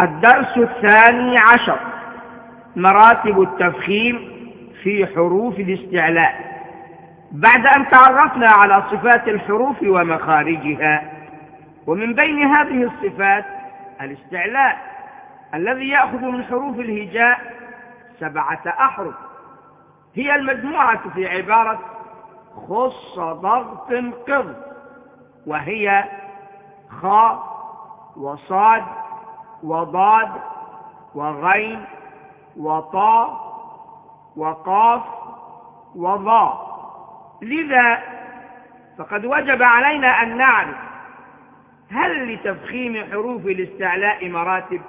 الدرس الثاني عشر مراتب التفخيم في حروف الاستعلاء. بعد أن تعرفنا على صفات الحروف ومخارجها ومن بين هذه الصفات الاستعلاء الذي يأخذ من حروف الهجاء سبعة أحرف. هي المجموعة في عبارة خص ضغط قض وهي خاء وصاد وضاد وغين وطاء وقاف وضاء. لذا فقد وجب علينا أن نعرف هل لتفخيم حروف الاستعلاء مراتب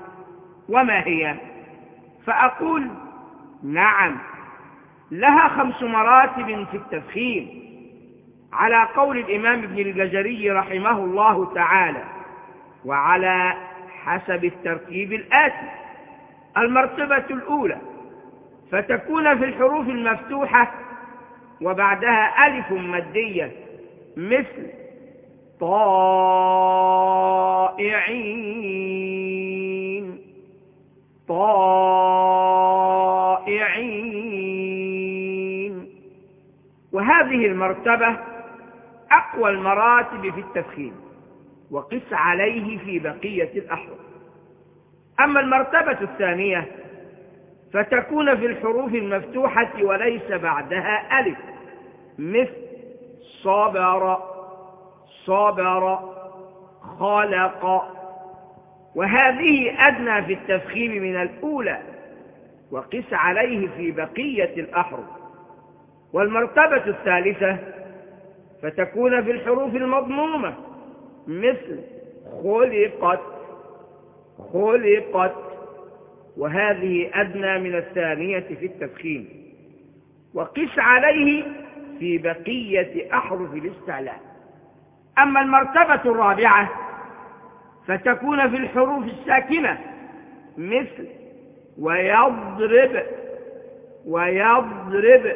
وما هي؟ فأقول نعم لها خمس مراتب في التفخيم. على قول الإمام ابن الجزري رحمه الله تعالى وعلى حسب الترتيب الآتي. المرتبة الأولى فتكون في الحروف المفتوحة وبعدها ألف مادية مثل طائعين. طائعين. وهذه المرتبة أقوى المراتب في التفخيم. وقس عليه في بقية الأحرف. أما المرتبة الثانية فتكون في الحروف المفتوحة وليس بعدها ألف. مثل صبر صبر خلق. وهذه أدنى في التفخيم من الأولى. وقس عليه في بقية الأحرف. والمرتبة الثالثة فتكون في الحروف المضمومة. مثل خلقت خلقت وهذه أدنى من الثانية في التفخيم. وقس عليه في بقية أحرف الاستعلاء. أما المرتبة الرابعة فتكون في الحروف الساكنة مثل ويضرب ويضرب.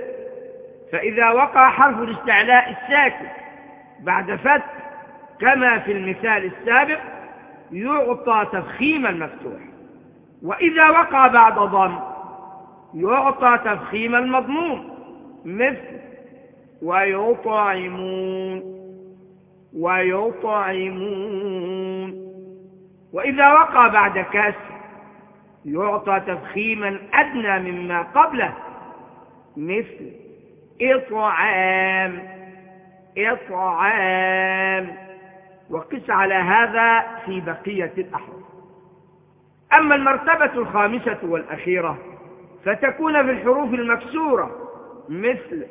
فإذا وقع حرف الاستعلاء الساكن بعد فتح كما في المثال السابق يعطى تفخيم المفتوح. وإذا وقع بعد ضم يعطى تفخيم المضموم مثل ويطعمون ويطعمون. وإذا وقع بعد كسر يعطى تفخيما أدنى مما قبله مثل إطعام إطعام. وقس على هذا في بقية الأحرف أما المرتبة الخامسة والأخيرة فتكون في الحروف المكسورة مثل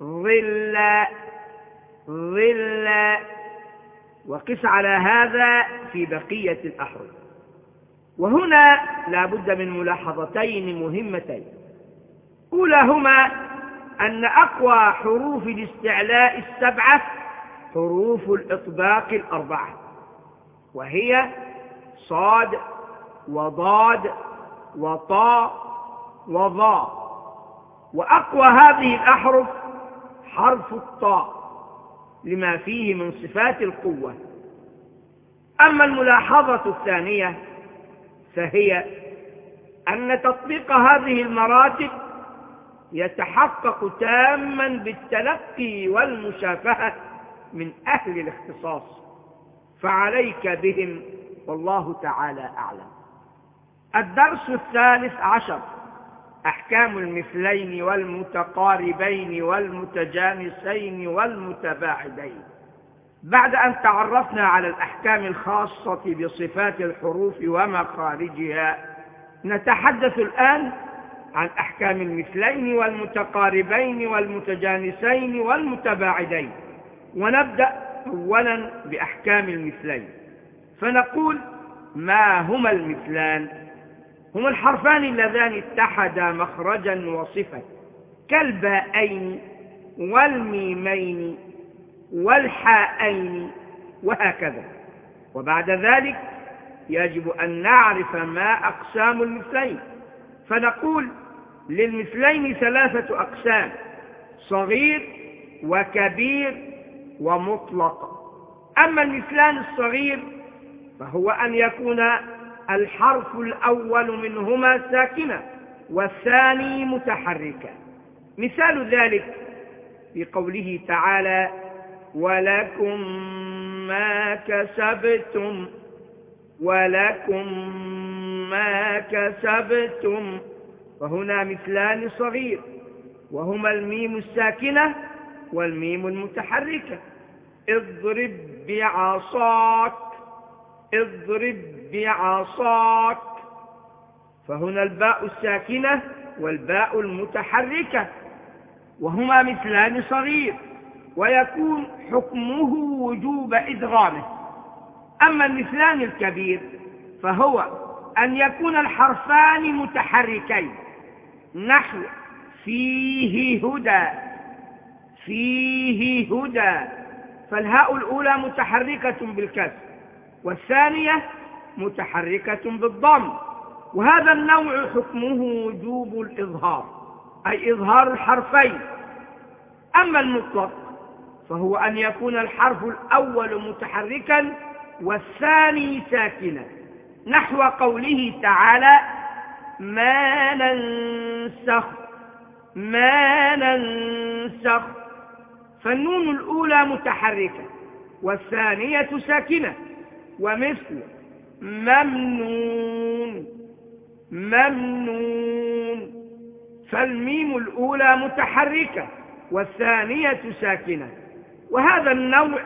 ظل ظل وقس على هذا في بقية الأحرف وهنا لا بد من ملاحظتين مهمتين. أولاهما أن أقوى حروف الاستعلاء السبعة حروف الإطباق الأربعة وهي صاد وضاد وطاء وضاء وأقوى هذه الأحرف حرف الطاء لما فيه من صفات القوة. أما الملاحظة الثانية فهي أن تطبيق هذه المراتب يتحقق تاما بالتلقي والمشافهة من أهل الاختصاص فعليك بهم والله تعالى أعلم. الدرس الثالث عشر أحكام المثلين والمتقاربين والمتجانسين والمتباعدين. بعد أن تعرفنا على الأحكام الخاصة بصفات الحروف ومخارجها نتحدث الآن عن أحكام المثلين والمتقاربين والمتجانسين والمتباعدين. ونبدأ أولا بأحكام المثلين. فنقول ما هما المثلان؟ هما الحرفان اللذان اتحدا مخرجا وصفة كالباءين والميمين والحاءين وهكذا. وبعد ذلك يجب أن نعرف ما أقسام المثلين. فنقول للمثلين ثلاثة أقسام صغير وكبير ومطلق. أما المثلان الصغير فهو أن يكون الحرف الأول منهما ساكنة والثاني متحركا مثال ذلك في قوله تعالى ولكم ما كسبتم ولكم ما كسبتم. فهنا مثلان صغير وهما الميم الساكنة والميم المتحركة. اضرب بعصاك اضرب بعصاك. فهنا الباء الساكنة والباء المتحركة وهما مثلان صغير ويكون حكمه وجوب إدغامه. أما المثلان الكبير فهو أن يكون الحرفان متحركين. نحو فيه هدى. فيه هدى. فالهاء الأولى متحركة بالكسر والثانية متحركة بالضم. وهذا النوع حكمه وجوب الإظهار أي إظهار الحرفين. أما المطلق فهو أن يكون الحرف الأول متحركا والثاني ساكنا. نحو قوله تعالى ما ننسخ ما ننسخ فالنون الأولى متحركة والثانية ساكنة ومثل ممنون ممنون. فالميم الأولى متحركة والثانية ساكنة. وهذا النوع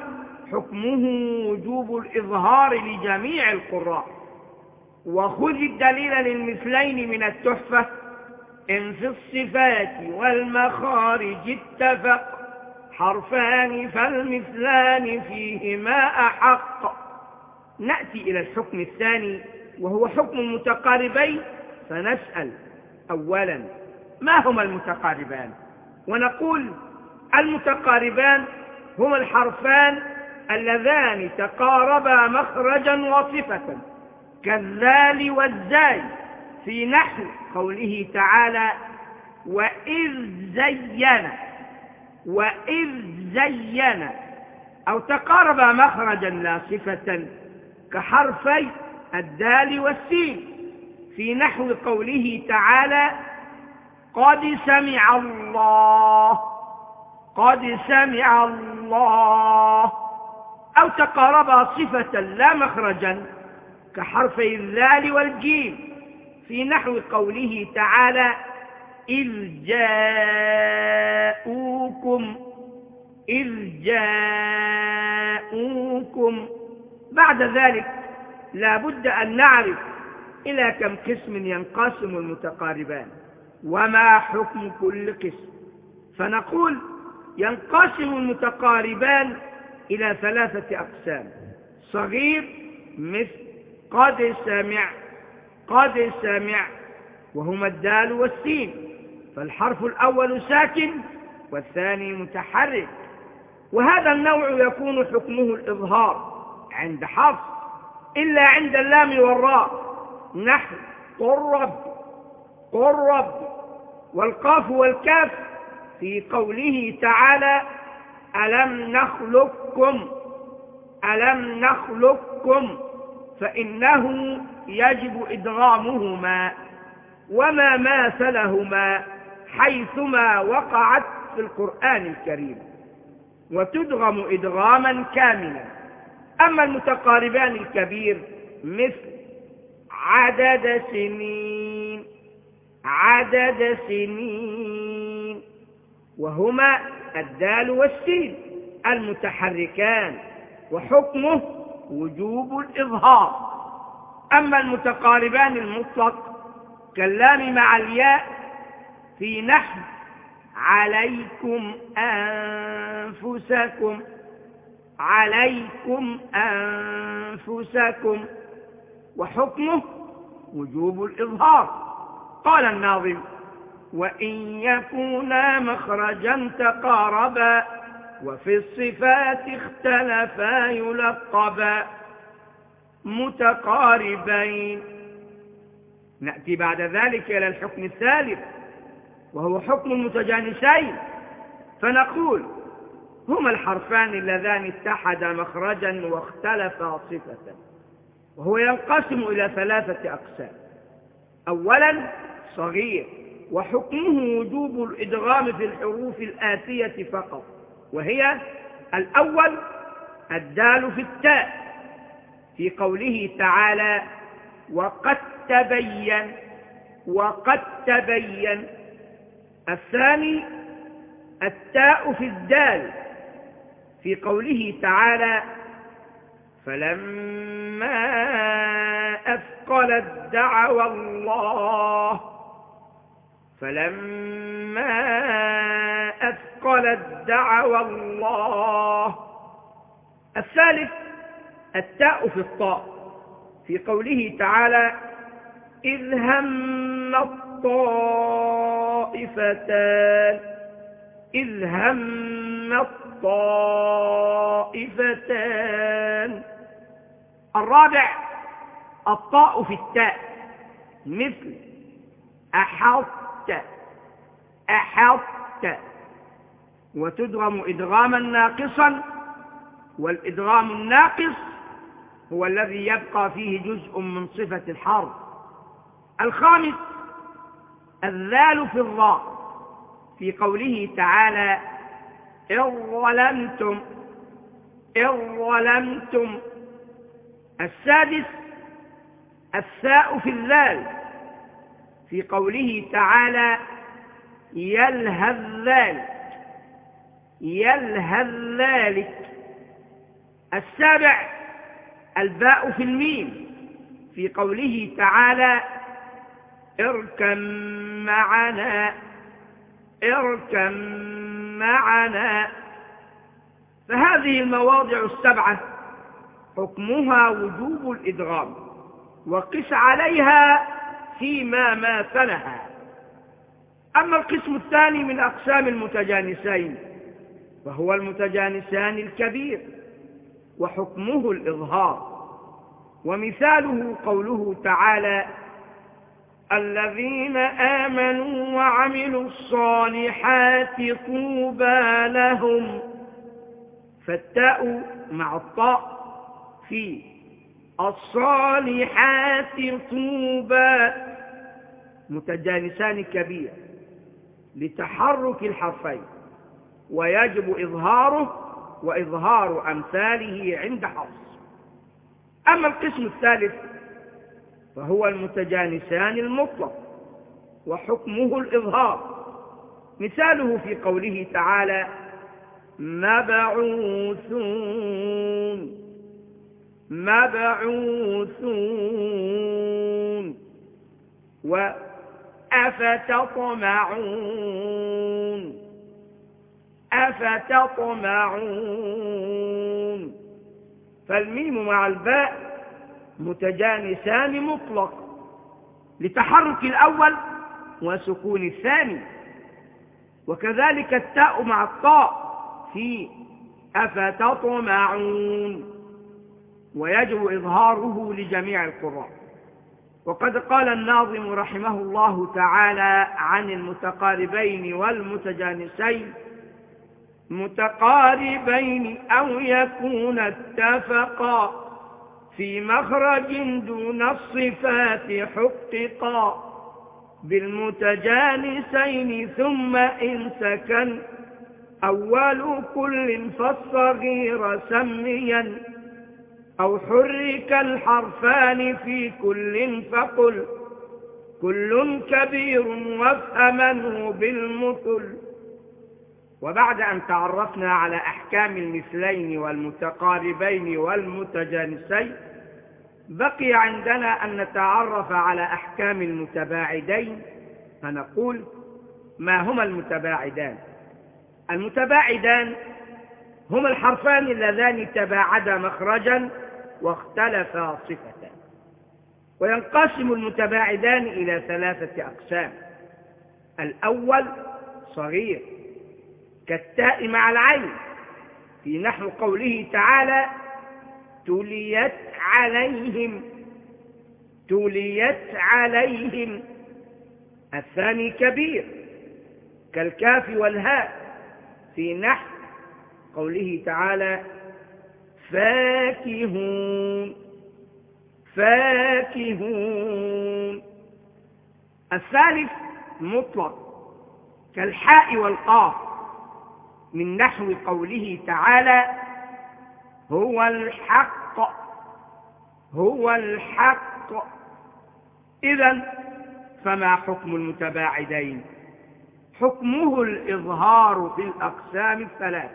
حكمه وجوب الإظهار لجميع القراء. وخذ الدليل للمثلين من التحفة إن في الصفات والمخارج اتفق. حرفان فالمثلان فيهما أحق. نأتي إلى الحكم الثاني وهو حكم المتقاربين فنسأل أولا ما هما المتقاربان؟ ونقول المتقاربان هما الحرفان اللذان تقاربا مخرجا وصفة كالذال والزاي في نحو قوله تعالى وإذ زين وإذ زين أو تقارب مخرجا لا صفة كحرفي الدال والسين في نحو قوله تعالى قد سمع الله قد سمع الله. أو تقاربا صفة لا مخرجا كحرفي الذال والجيم في نحو قوله تعالى إذ جاءوكم إذ جاءوكم. بعد ذلك لا بد أن نعرف إلى كم قسم ينقسم المتقاربان وما حكم كل قسم. فنقول ينقسم المتقاربان إلى ثلاثة أقسام. صغير مثل قد سمع قد سمع وهما الدال والسين. فالحرف الأول ساكن والثاني متحرك. وهذا النوع يكون حكمه الإظهار عند حفص إلا عند اللام والراء. نحو قرب قرب. والقاف والكاف في قوله تعالى ألم نخلقكم؟ ألم نخلقكم؟ فإنه يجب إدغامهما وما ماثلهما. حيثما وقعت في القرآن الكريم وتدغم إدغاما كاملا. أما المتقاربان الكبير مثل عدد سنين عدد سنين وهما الدال والسين المتحركان وحكمه وجوب الإظهار. أما المتقاربان المطلق كاللام مع الياء في نحو عليكم أنفسكم عليكم أنفسكم. وحكمه وجوب الإظهار. قال الناظم وإن يكونا مخرجا تقاربا وفي الصفات اختلفا يلقبا. متقاربين. نأتي بعد ذلك إلى الحكم الثالث. وهو حكم المتجانسين فنقول هما الحرفان اللذان اتحدا مخرجا واختلفا صفة وهو ينقسم إلى ثلاثة أقسام. أولا صغير وحكمه وجوب الإدغام في الحروف الآتية فقط وهي الأول الدال في التاء في قوله تعالى وقد تبين وقد تبين الثاني التاء في الدال في قوله تعالى فلما أثقلت دعوى الله فلما أثقلت دعوى الله الثالث التاء في الطاء في قوله تعالى إذ هم الطائفتان إذ هم الطائفتان. الرابع الطاء في التاء مثل أحط أحط وتدغم إدغاما ناقصا والإدغام الناقص هو الذي يبقى فيه جزء من صفة الحرف. الخامس الذال في الراء في قوله تعالى إن ظلمتم إن ظلمتم. السادس الثاء في الذال في قوله تعالى يلهث ذلك يلهث ذلك. السابع الباء في الميم في قوله تعالى اركم معنا اركم معنا. فهذه المواضع السبعة حكمها وجوب الإدغام وقس عليها فيما ماثلها أما القسم الثاني من أقسام المتجانسين وهو المتجانسان الكبير وحكمه الإظهار. ومثاله قوله تعالى الذين آمنوا وعملوا الصالحات طوبى لهم. فالتاء مع الطاء في الصالحات طوبى. متجانسان كبير لتحرك الحرفين. ويجب إظهاره وإظهار أمثاله عند حفص أما القسم الثالث فهو المتجانسان المطلق وحكمه الإظهار. مثاله في قوله تعالى مبعوثون مبعوثون. وأفتطمعون أفتطمعون. فالميم مع الباء متجانسان مطلق لتحرك الأول وسكون الثاني. وكذلك التاء مع الطاء في أفتطمعون ويجب إظهاره لجميع القراء. وقد قال الناظم رحمه الله تعالى عن المتقاربين والمتجانسين متقاربين أو يكون اتفقا. في مخرج دون الصفات حققا بالمتجانسين ثم إن سكن أول كل فالصغير سميا أو حرك الحرفان في كل فقل كل كبير وافهمنه بالمثل وبعد أن تعرفنا على أحكام المثلين والمتقاربين والمتجانسين بقي عندنا أن نتعرف على أحكام المتباعدين فنقول ما هما المتباعدان؟ المتباعدان هما الحرفان اللذان تباعدا مخرجا واختلفا صفة. وينقسم المتباعدان إلى ثلاثة أقسام الأول صغير كالتاء مع العين. في نحو قوله تعالى تليت عليهم تليت عليهم. الثاني كبير كالكاف والهاء. في نحو قوله تعالى فاكهون فاكهون. الثالث مطلق كالحاء والقاف. من نحو قوله تعالى هو الحق هو الحق. إذا فما حكم المتباعدين؟ حكمه الإظهار في الأقسام الثلاث.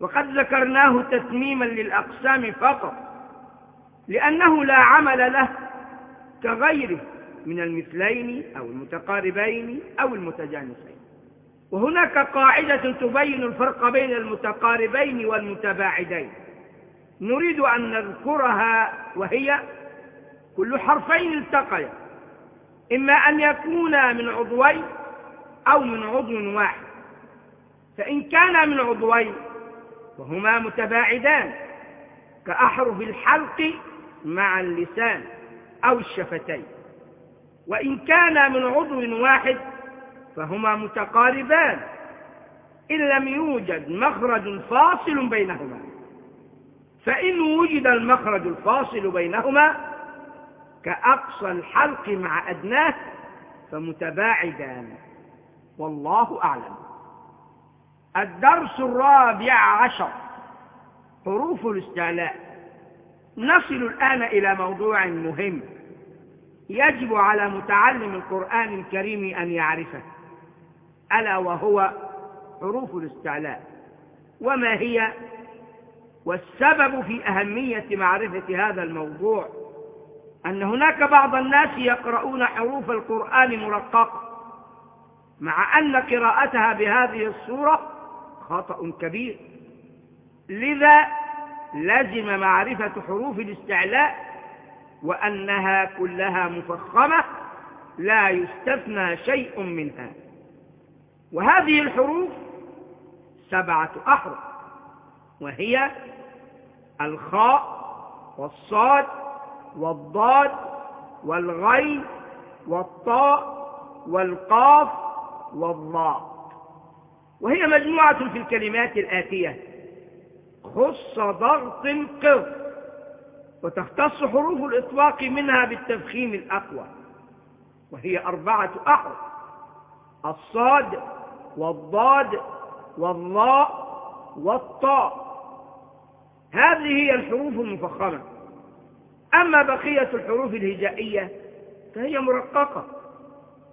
وقد ذكرناه تتميما للأقسام فقط لأنه لا عمل له كغيره من المثلين أو المتقاربين أو المتجانسين. وهناك قاعدة تبين الفرق بين المتقاربين والمتباعدين. نريد أن نذكرها وهي كل حرفين التقيا. إما أن يكونا من عضوين أو من عضو واحد. فإن كان من عضوين وهما متباعدان كأحرف الحلق مع اللسان أو الشفتين. وإن كان من عضو واحد فهما متقاربان. إن لم يوجد مخرج فاصل بينهما. فإن وجد المخرج الفاصل بينهما كأقصى الحلق مع أدناه فمتباعدان. والله أعلم. الدرس الرابع عشر. حروف الاستعلاء. نصل الآن إلى موضوع مهم. يجب على متعلم القرآن الكريم أن يعرفه. ألا وهو حروف الاستعلاء. وما هي؟ والسبب في أهمية معرفة هذا الموضوع أن هناك بعض الناس يقرؤون حروف القرآن مرققة مع أن قراءتها بهذه الصورة خطأ كبير. لذا لزم معرفة حروف الاستعلاء وأنها كلها مفخمة لا يستثنى شيء منها. وهذه الحروف سبعة أحرف وهي الخاء والصاد والضاد والغين والطاء والقاف والضاء. وهي مجموعة في الكلمات الآتية. خص ضغط قر وتختص حروف الإطلاق منها بالتفخيم الأقوى وهي أربعة أحرف. الصاد والضاد والضاء والطاء. هذه هي الحروف المفخمة. أما بقية الحروف الهجائية فهي مرققة.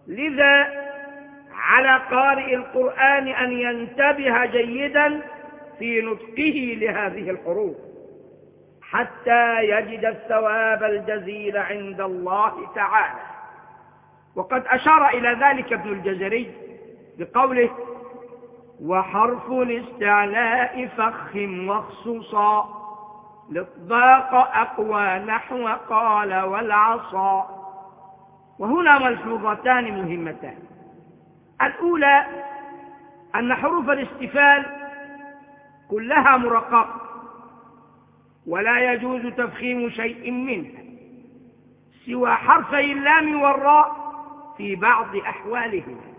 لذا على قارئ القرآن أن ينتبه جيدا في نطقه لهذه الحروف. حتى يجد الثواب الجزيل عند الله تعالى. وقد أشار إلى ذلك ابن الجزري بقوله وحرف الاستعلاء فخم واخصصا للضاق أقوى نحو قال والعصا. وهنا ملحوظتان مهمتان. الأولى أن حروف الاستفال كلها مرققة ولا يجوز تفخيم شيء منها سوى حرفي اللام والراء في بعض أحوالهما.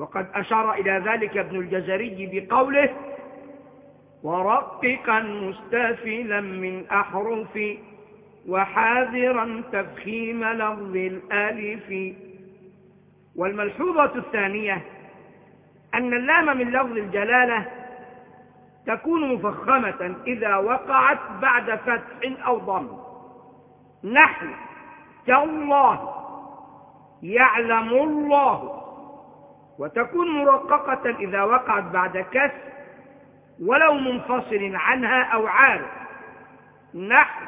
وقد أشار إلى ذلك ابن الجزري بقوله ورققا مستفلا من أحرف وحاذرا تفخيم لفظ الألف. والملحوظة الثانية أن اللام من لفظ الجلالة تكون مفخمة إذا وقعت بعد فتح أو ضم. نحو كالله يعلم الله. وتكون مرققة إذا وقعت بعد كسر ولو منفصل عنها أو عارف نحو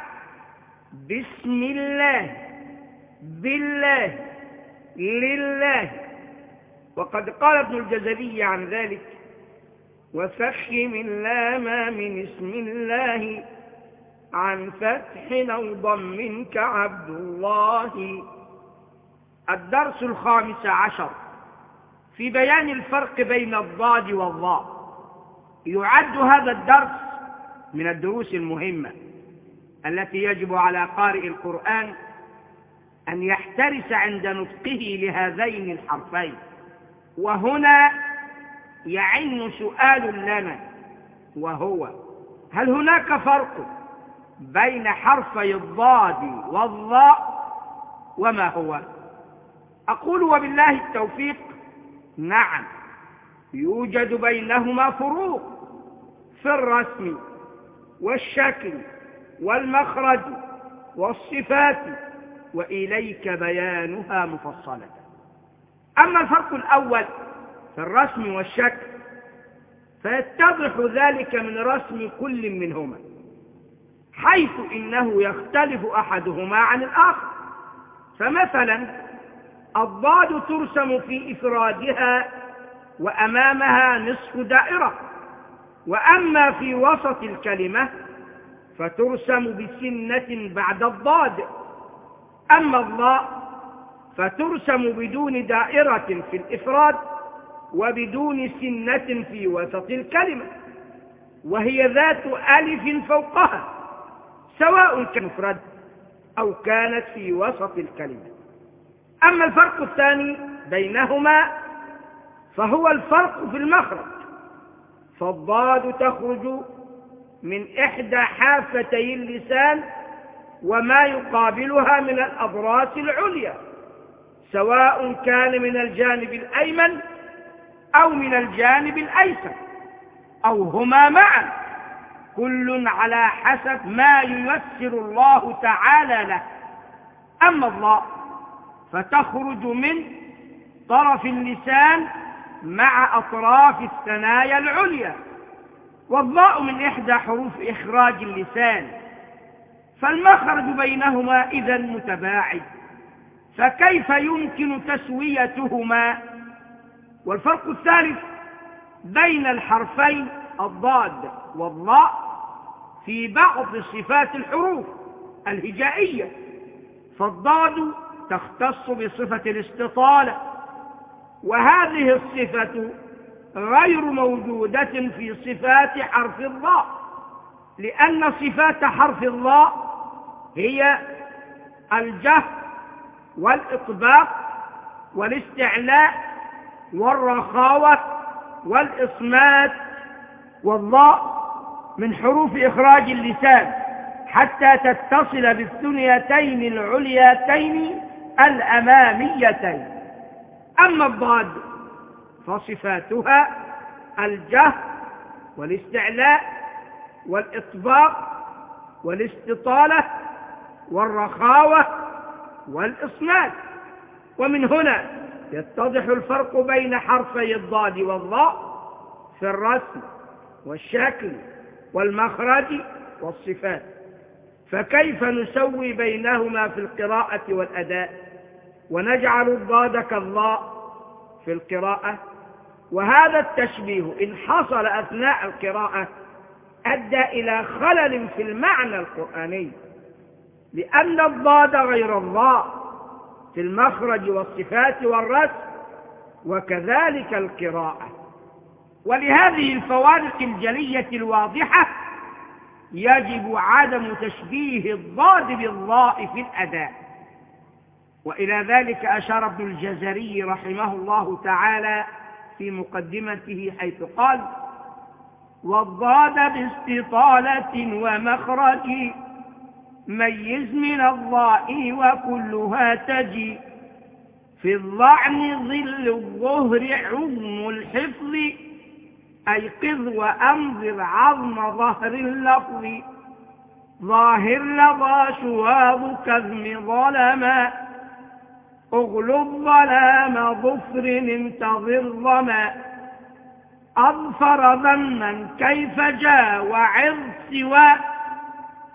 بسم الله بالله لله. وقد قال ابن الجزري عن ذلك وفخم اللام من اسم الله عن فتح أو ضم كعبد الله. الدرس الخامس عشر. في بيان الفرق بين الضاد والضاء. يعد هذا الدرس من الدروس المهمة التي يجب على قارئ القرآن أن يحترس عند نطقه لهذين الحرفين. وهنا يعن سؤال لنا وهو هل هناك فرق بين حرفي الضاد والضاء وما هو؟ أقول وبالله التوفيق نعم. يوجد بينهما فروق في الرسم والشكل والمخرج والصفات وإليك بيانها مفصلة. أما الفرق الأول في الرسم والشكل فيتضح ذلك من رسم كل منهما حيث إنه يختلف أحدهما عن الآخر. فمثلا الضاد ترسم في إفرادها وأمامها نصف دائرة. وأما في وسط الكلمة فترسم بسنة بعد الضاد. أما الضاء فترسم بدون دائرة في الإفراد وبدون سنة في وسط الكلمة. وهي ذات ألف فوقها سواء كان مفرد أو كانت في وسط الكلمة. أما الفرق الثاني بينهما فهو الفرق في المخرج. فالضاد تخرج من إحدى حافتي اللسان وما يقابلها من الأضراس العليا سواء كان من الجانب الأيمن أو من الجانب الأيسر أو هما معا. كل على حسب ما ييسر الله تعالى له. أما الله فتخرج من طرف اللسان مع أطراف الثنايا العليا. والضاء من إحدى حروف إخراج اللسان. فالمخرج بينهما إذا متباعد. فكيف يمكن تسويتهما؟ والفرق الثالث بين الحرفين الضاد والضاء في بعض صفات الحروف الهجائية. فالضاد تختص بصفة الاستطالة. وهذه الصفة غير موجودة في صفات حرف الضاء لأن صفات حرف الضاء هي الجهر والإطباق والاستعلاء والرخاوة والإصمات والضاء من حروف إخراج اللسان حتى تتصل بالثنيتين العليتين الأماميتين. أما الضاد فصفاتها الجهر والاستعلاء والإطباق والاستطالة والرخاوة والإصمات ومن هنا يتضح الفرق بين حرفي الضاد والضاء في الرسم والشكل والمخرج والصفات. فكيف نسوي بينهما في القراءة والأداء؟ ونجعل الضاد كالضاء في القراءة. وهذا التشبيه إن حصل أثناء القراءة أدى إلى خلل في المعنى القرآني لأن الضاد غير الضاء في المخرج والصفات والرسم وكذلك القراءة. ولهذه الفوارق الجلية الواضحة يجب عدم تشبيه الضاد بالضاء في الأداء. وإلى ذلك أشار ابن الجزري رحمه الله تعالى في مقدمته حيث قال والضاد باستطالة ومخرج ميز من الضاء وكلها تجي. في الضعن ظل الظهر عظم الحفظ أيقظ وأنظر عظم ظهر اللفظ. ظاهر لظى شواظ كذم ظلما اغلب ظلام ظفر انتظر ظما أظفر ذما كيف جاء وعظ سوى.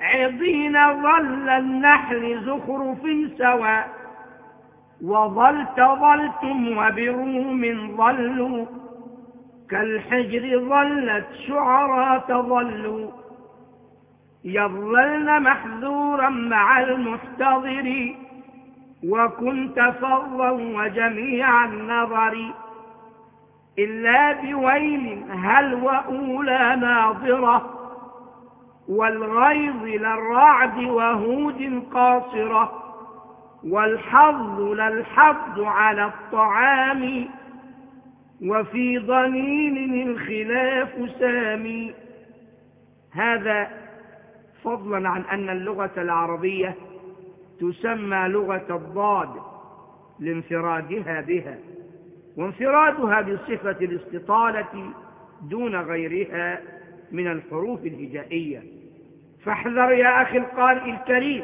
عضين ظل النحل زخرف سوى. وظلت ظلتم وبروم ظلوا. كالحجر ظلت شعرا تظلوا يظللن محذورا مع المحتضر. وكنت فظا وجميع النظر. إلا بويل هل وأولى ناظرة. والغيظ للرعد وهود قاصرة. والحظ للحظ على الطعام. وفي ضنين الخلاف سامي. هذا فضلا عن أن اللغة العربية تسمى لغة الضاد لانفرادها بها وانفرادها بصفة الاستطالة دون غيرها من الحروف الهجائية. فاحذر يا أخي القارئ الكريم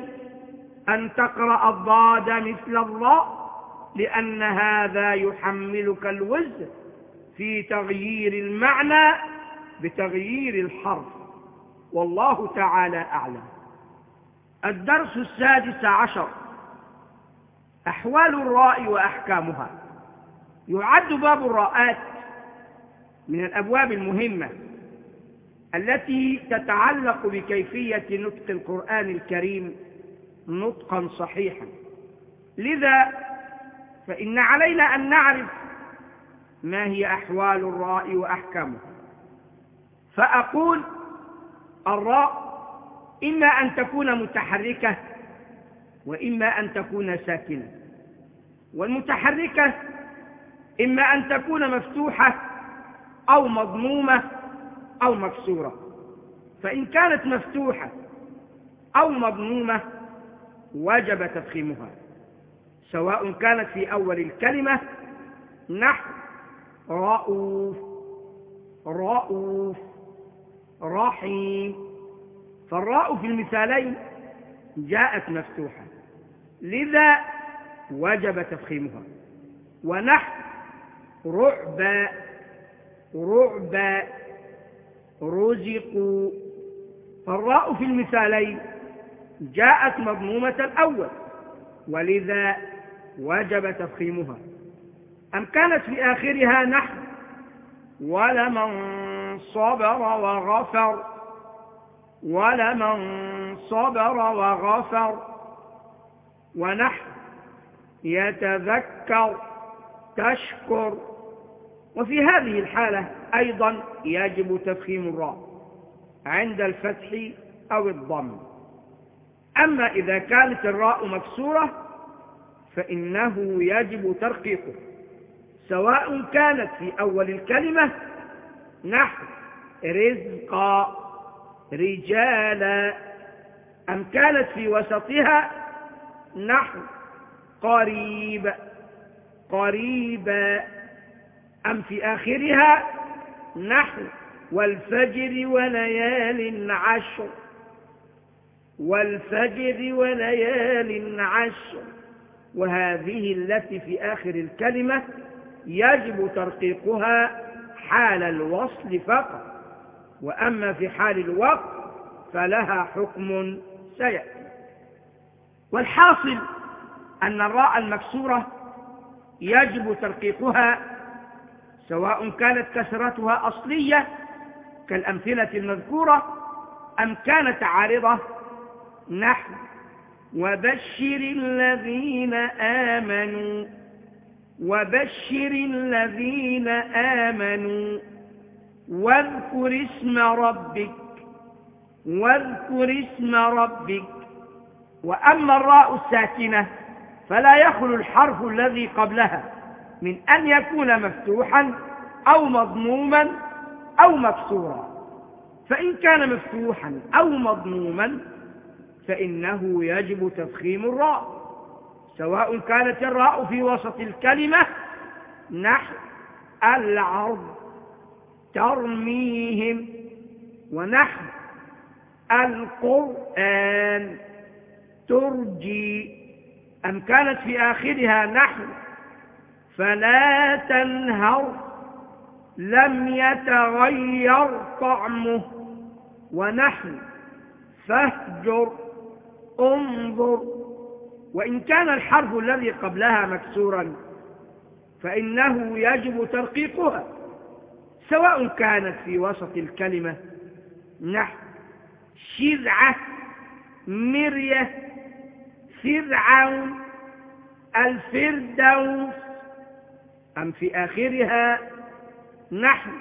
أن تقرأ الضاد مثل الله لأن هذا يحملك الوزن. في تغيير المعنى بتغيير الحرف. والله تعالى أعلم. الدرس السادس عشر. أحوال الراء وأحكامها. يعد باب الراءات من الأبواب المهمة التي تتعلق بكيفية نطق القرآن الكريم نطقا صحيحا. لذا فإن علينا أن نعرف ما هي أحوال الراء وأحكامها فأقول الراء إما أن تكون متحركة وإما أن تكون ساكنة. والمتحركة إما أن تكون مفتوحة أو مضمومة أو مكسورة. فإن كانت مفتوحة أو مضمومة وجب تفخيمها سواء كانت في أول الكلمة نحو رؤوف رؤوف رحيم. فالراء في المثالين جاءت مفتوحة. لذا وجب تفخيمها. ونحو رعب رعب رزقوا. فالراء في المثالين جاءت مضمومة الأول. ولذا وجب تفخيمها. أم كانت في آخرها نحو ولمن صبر وغفر. ولمن صبر وغفر. ونحو يتذكر تشكر. وفي هذه الحالة أيضا يجب تفخيم الراء عند الفتح أو الضم. أما إذا كانت الراء مكسورة فإنه يجب ترقيقه. سواء كانت في أول الكلمة نحو رزقا رجالا أم كانت في وسطها نحو قريب قريبا أم في آخرها نحو والفجر وليال عشر والفجر وليال عشر. وهذه التي في آخر الكلمة يجب ترقيقها حال الوصل فقط. وأما في حال الوقت فلها حكم سيأتي. والحاصل أن الراء المكسورة يجب ترقيقها سواء كانت كسرتها أصلية كالأمثلة المذكورة أم كانت عارضة. نحو وبشر الذين آمنوا وبشر الذين آمنوا واذكر اسم ربك واذكر اسم ربك. وأما الراء الساكنة فلا يخلو الحرف الذي قبلها من أن يكون مفتوحا أو مضموما أو مكسورا. فإن كان مفتوحا أو مضموما فإنه يجب تفخيم الراء. سواء كانت الراء في وسط الكلمة نحو العرض ترميهم ونحو القرآن ترجي. أم كانت في آخرها نحو فلا تنهر لم يتغير طعمه ونحو فاهجر انظر. وإن كان الحرف الذي قبلها مكسورا فإنه يجب ترقيقها سواء كانت في وسط الكلمة نحو شرعة مرية فرعون الفردوس أم في آخرها نحو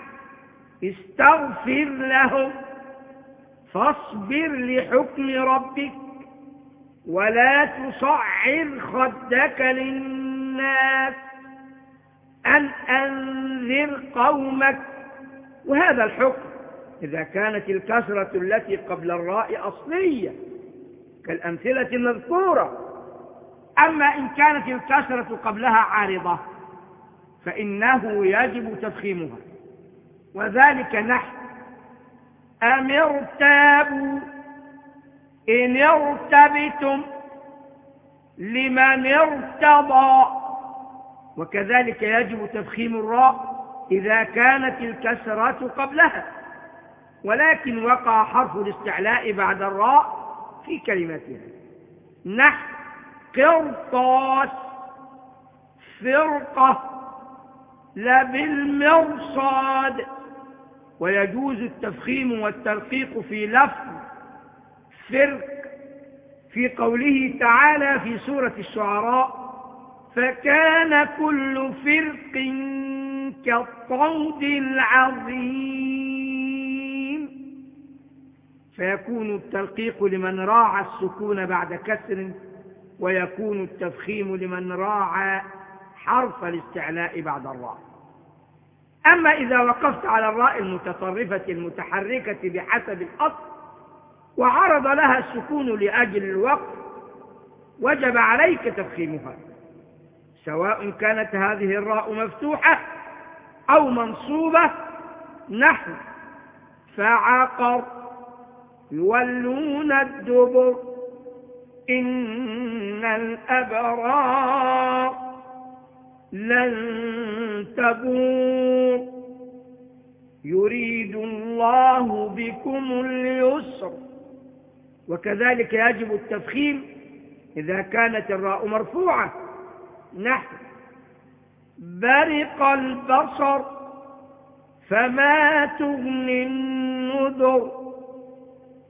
استغفر لهم فاصبر لحكم ربك. ولا تصعر خدك للناس أن أنذر قومك. وهذا الحكم إذا كانت الكسرة التي قبل الراء أصلية كالأمثلة المذكورة. أما إن كانت الكسرة قبلها عارضة فإنه يجب تفخيمها. وذلك نحو أم ارتابوا إن ارتبتم لمن ارتضى. وكذلك يجب تفخيم الراء إذا كانت الكسرة قبلها. ولكن وقع حرف الاستعلاء بعد الراء في كلمتها. نحو قرطاس. فرقة لبالمرصاد. ويجوز التفخيم والترقيق في لفظ فرق في قوله تعالى في سورة الشعراء فكان كل فرق كالطود العظيم. فيكون الترقيق لمن راعى السكون بعد كسر ويكون التفخيم لمن راعى حرف الاستعلاء بعد الراء. أما إذا وقفت على الراء المتطرفة المتحركة بحسب الأصل وعرض لها السكون لأجل الوقف وجب عليك تفخيمها سواء كانت هذه الراء مفتوحة أو منصوبة نحو فعقر يولون الدبر إن الأبرار لن تبور. يريد الله بكم اليسر. وكذلك يجب التفخيم إذا كانت الراء مرفوعة. نحو برق البصر فما تغني النذر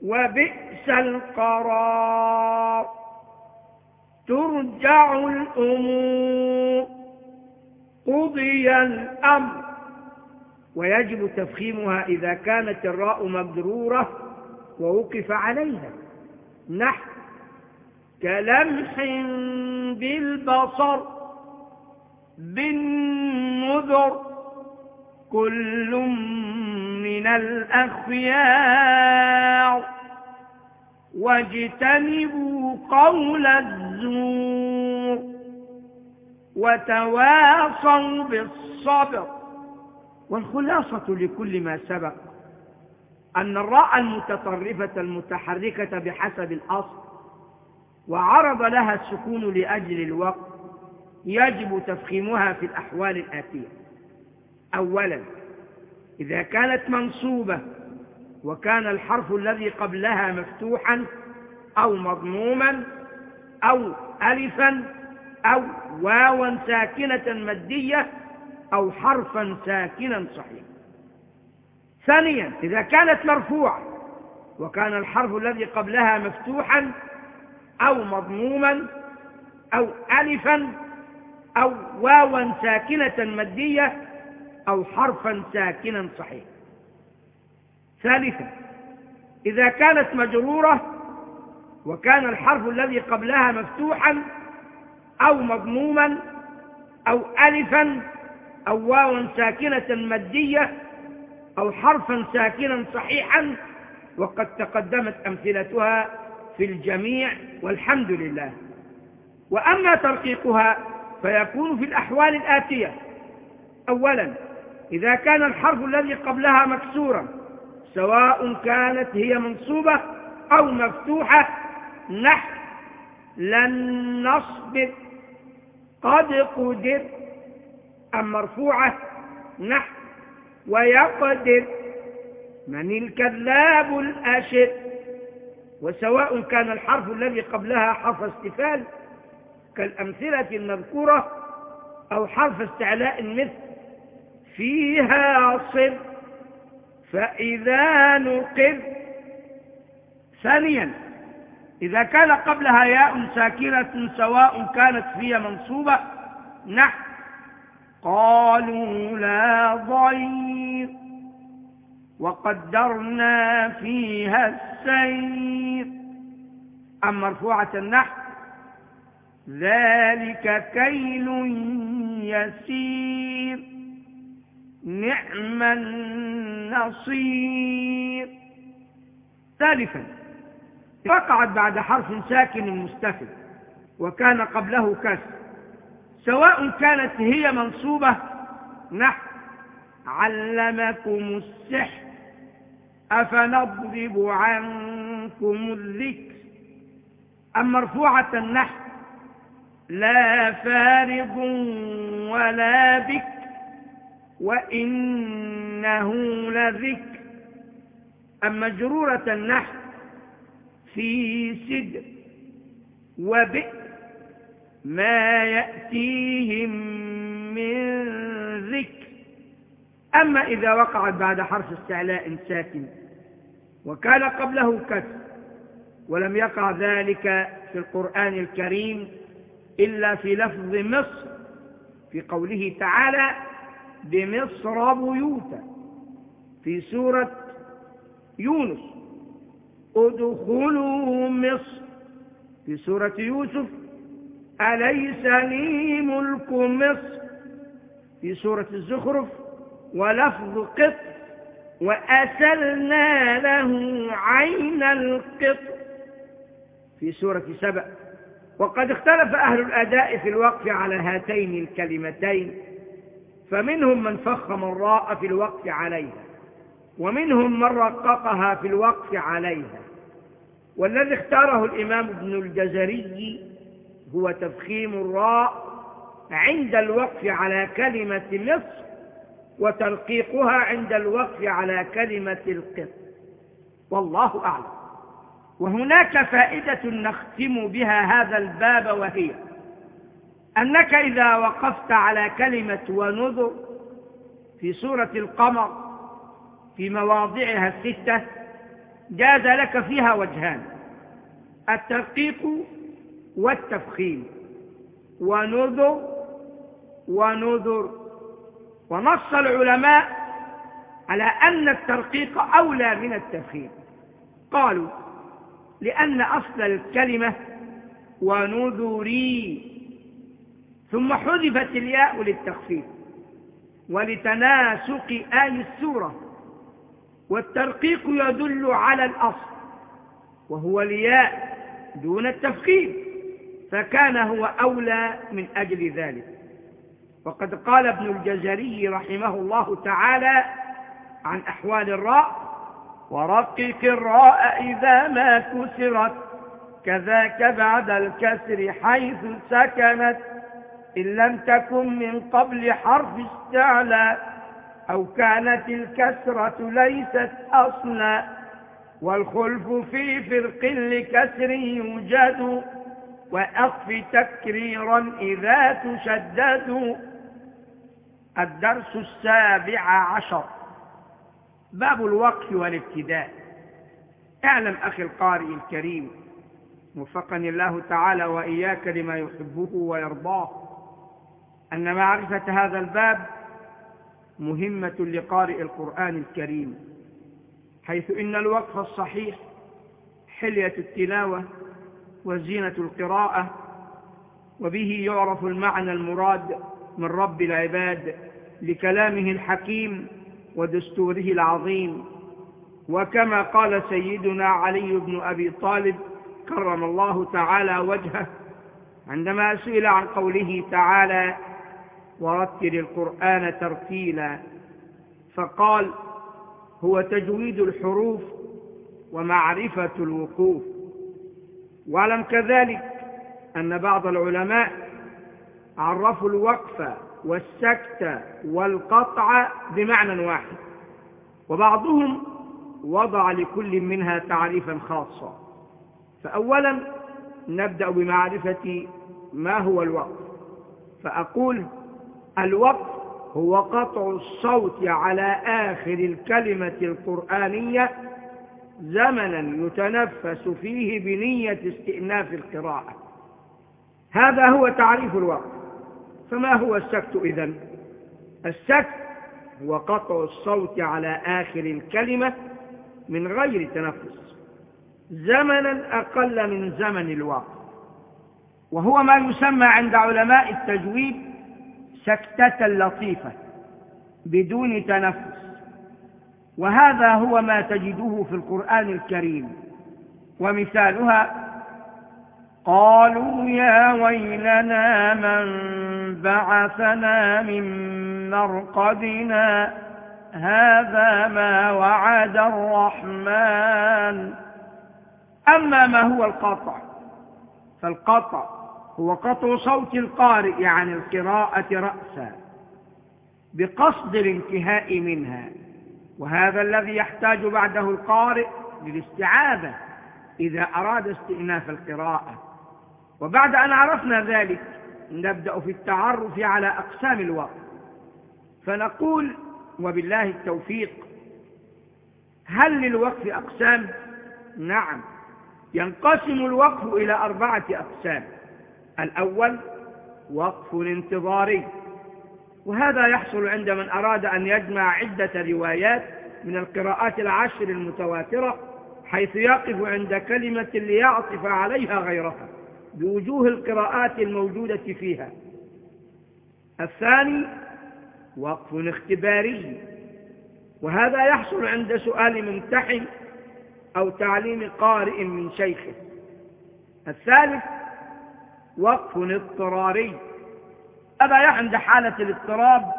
وبئس القرار. ترجع الأمور قضي الأمر ويجب تفخيمها إذا كانت الراء مبرورة ووقف عليها. نحو كلمح بالبصر بالنذر كل من الأخيار واجتنبوا قول الزور وتواصوا بالصبر والخلاصة لكل ما سبق أن الراء المتطرفة المتحركة بحسب الأصل وعرض لها السكون لأجل الوقت يجب تفخيمها في الأحوال الآتية. أولا إذا كانت منصوبة وكان الحرف الذي قبلها مفتوحا أو مضموما أو ألفا أو واوا ساكنة مدية أو حرفا ساكنا صحيحا. ثانيا إذا كانت مرفوعة وكان الحرف الذي قبلها مفتوحا أو مضموما أو ألفا أو واوا ساكنة مدية أو حرفا ساكنا صحيحا ثالثا إذا كانت مجرورة وكان الحرف الذي قبلها مفتوحا أو مضموما أو ألفا أو واوا ساكنة مدية أو حرفا ساكنا صحيحا وقد تقدمت أمثلتها في الجميع والحمد لله. وأما ترقيقها فيكون في الأحوال الآتية. أولا إذا كان الحرف الذي قبلها مكسورا سواء كانت هي منصوبة أو مفتوحة نحو لن نصبر. قد قدر أم مرفوعة نحو ويقدر من الكذاب الأشر وسواء كان الحرف الذي قبلها حرف استفال كالأمثلة المذكورة أو حرف استعلاء مثل فيها صر. فإذا نقر ثانيا إذا كان قبلها ياء ساكنة سواء كانت فيها منصوبة نحو قالوا لا ضير وقدرنا فيها السير. أم مرفوعة النحو؟ ذلك كيل يسير. نعم النصير. ثالثا وقعت بعد حرف ساكن مستفل وكان قبله كسر. سواء كانت هي منصوبة نحو علمكم السحر أفنضرب عنكم الذكر أم مرفوعة النحو لا فارغ ولا بك وإنه لذكر أم مجرورة النحو في سدر وبئر ما يأتيهم من ذكر. أما إذا وقعت بعد حرف استعلاء ساكن وكان قبله كسر. ولم يقع ذلك في القرآن الكريم إلا في لفظ مصر. في قوله تعالى بمصر بيوتا. في سورة يونس. ادخلوا مصر. في سورة يوسف أليس لي ملك مصر؟ في سورة الزخرف ولفظ قط وأسلنا له عين القط. في سورة سبأ وقد اختلف أهل الأداء في الوقف على هاتين الكلمتين فمنهم من فخم الراء في الوقف عليها ومنهم من رققها في الوقف عليها. والذي اختاره الإمام ابن الجزري هو تفخيم الراء عند الوقف على كلمة مصر وترقيقها عند الوقف على كلمة القط. والله أعلم. وهناك فائدة نختم بها هذا الباب وهي أنك إذا وقفت على كلمة ونذر في سورة القمر في مواضعها الستة جاز لك فيها وجهان الترقيق والتفخيم. ونذر ونذر. ونص العلماء على أن الترقيق أولى من التفخيم. قالوا لأن أصل الكلمة ونذري. ثم حذفت الياء للتخفيف ولتناسق آي السورة. والترقيق يدل على الأصل وهو الياء دون التفخيم. فكان هو أولى من أجل ذلك. وقد قال ابن الجزري رحمه الله تعالى عن أحوال الراء ورقق الراء إذا ما كسرت كذاك بعد الكسر حيث سكنت إن لم تكن من قبل حرف استعلى أو كانت الكسرة ليست أصلا والخلف في فرق لكسر يوجد وأخف تكريرا إذا تشدد. الدرس السابع عشر. باب الوقف والابتداء. اعلم أخي القارئ الكريم. وفقني الله تعالى وإياك لما يحبه ويرضاه. أن معرفة هذا الباب مهمة لقارئ القرآن الكريم. حيث إن الوقف الصحيح حلية التلاوة وزينة القراءة وبه يعرف المعنى المراد من رب العباد لكلامه الحكيم ودستوره العظيم. وكما قال سيدنا علي بن أبي طالب كرم الله تعالى وجهه عندما سئل عن قوله تعالى ورتل القرآن ترتيلا فقال هو تجويد الحروف ومعرفة الوقوف واعلم كذلك أن بعض العلماء عرفوا الوقف والسكت والقطع بمعنى واحد وبعضهم وضع لكل منها تعريفا خاصا. فأولا نبدأ بمعرفة ما هو الوقف. فأقول الوقف هو قطع الصوت على آخر الكلمة القرآنية زمنا يتنفس فيه بنية استئناف القراءة. هذا هو تعريف الوقف فما هو السكت إذن؟ السكت هو قطع الصوت على آخر الكلمة من غير تنفس. زمنا أقل من زمن الوقف وهو ما يسمى عند علماء التجويد سكتة لطيفة بدون تنفس. وهذا هو ما تجده في القرآن الكريم. ومثالها قالوا يا ويلنا من بعثنا من مرقدنا هذا ما وعد الرحمن. أما ما هو القطع فالقطع هو قطع صوت القارئ عن القراءة رأسا بقصد الانتهاء منها. وهذا الذي يحتاج بعده القارئ للاستعاذة إذا أراد استئناف القراءة. وبعد أن عرفنا ذلك نبدأ في التعرف على أقسام الوقف فنقول وبالله التوفيق هل للوقف أقسام؟ نعم. ينقسم الوقف إلى أربعة أقسام. الأول وقف انتظاري. وهذا يحصل عند من أراد أن يجمع عدة روايات من القراءات العشر المتواترة حيث يقف عند كلمة ليعطف عليها غيرها بوجوه القراءات الموجودة فيها. الثاني وقف اختباري. وهذا يحصل عند سؤال ممتحن أو تعليم قارئ من شيخه. الثالث وقف اضطراري. هذا عند حالة الاضطراب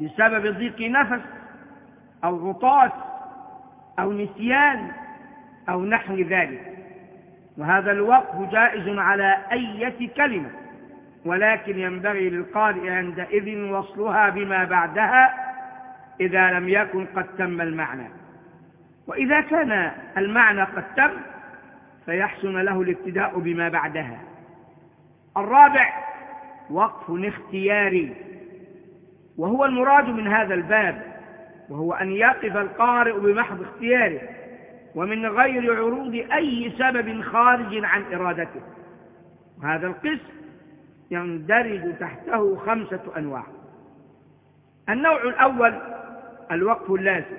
بسبب ضيق نفس أو غطاس أو نسيان أو نحو ذلك. وهذا الوقف جائز على أية كلمة ولكن ينبغي للقارئ عندئذ وصلها بما بعدها إذا لم يكن قد تم المعنى. وإذا كان المعنى قد تم فيحسن له الابتداء بما بعدها. الرابع وقف اختياري وهو المراد من هذا الباب وهو أن يقف القارئ بمحض اختياره ومن غير عروض أي سبب خارج عن إرادته. وهذا القسم يندرج تحته خمسة أنواع. النوع الأول الوقف اللازم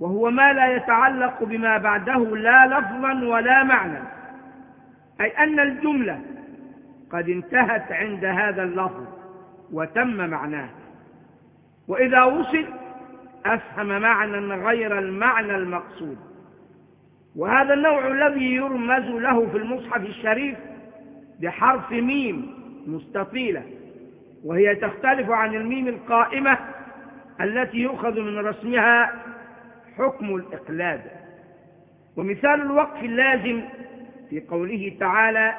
وهو ما لا يتعلق بما بعده لا لفظا ولا معنى أي أن الجملة قد انتهت عند هذا اللفظ وتم معناه. وإذا وصل أفهم معنى غير المعنى المقصود. وهذا النوع الذي يرمز له في المصحف الشريف بحرف ميم مستطيلة وهي تختلف عن الميم القائمة التي يؤخذ من رسمها حكم الإقلاد. ومثال الوقف اللازم في قوله تعالى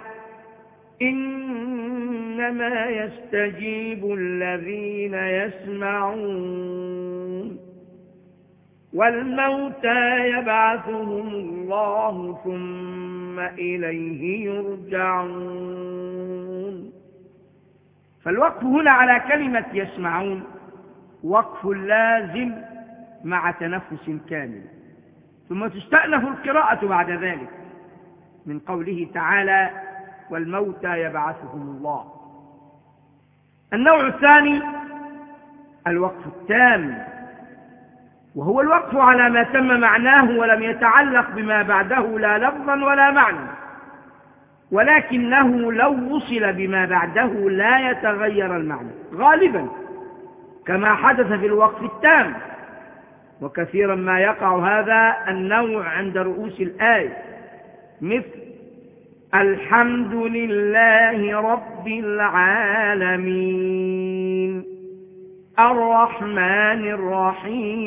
إنما يستجيب الذين يسمعون. والموتى يبعثهم الله ثم إليه يرجعون. فالوقف هنا على كلمة يسمعون وقف لازم مع تنفس كامل. ثم تستأنف القراءة بعد ذلك من قوله تعالى والموتى يبعثهم الله. النوع الثاني الوقف التام. وهو الوقف على ما تم معناه ولم يتعلق بما بعده لا لفظا ولا معنى. ولكنه لو وصل بما بعده لا يتغير المعنى. غالبا كما حدث في الوقف التام. وكثيرا ما يقع هذا النوع عند رؤوس الآية مثل الحمد لله رب العالمين. الرحمن الرحيم.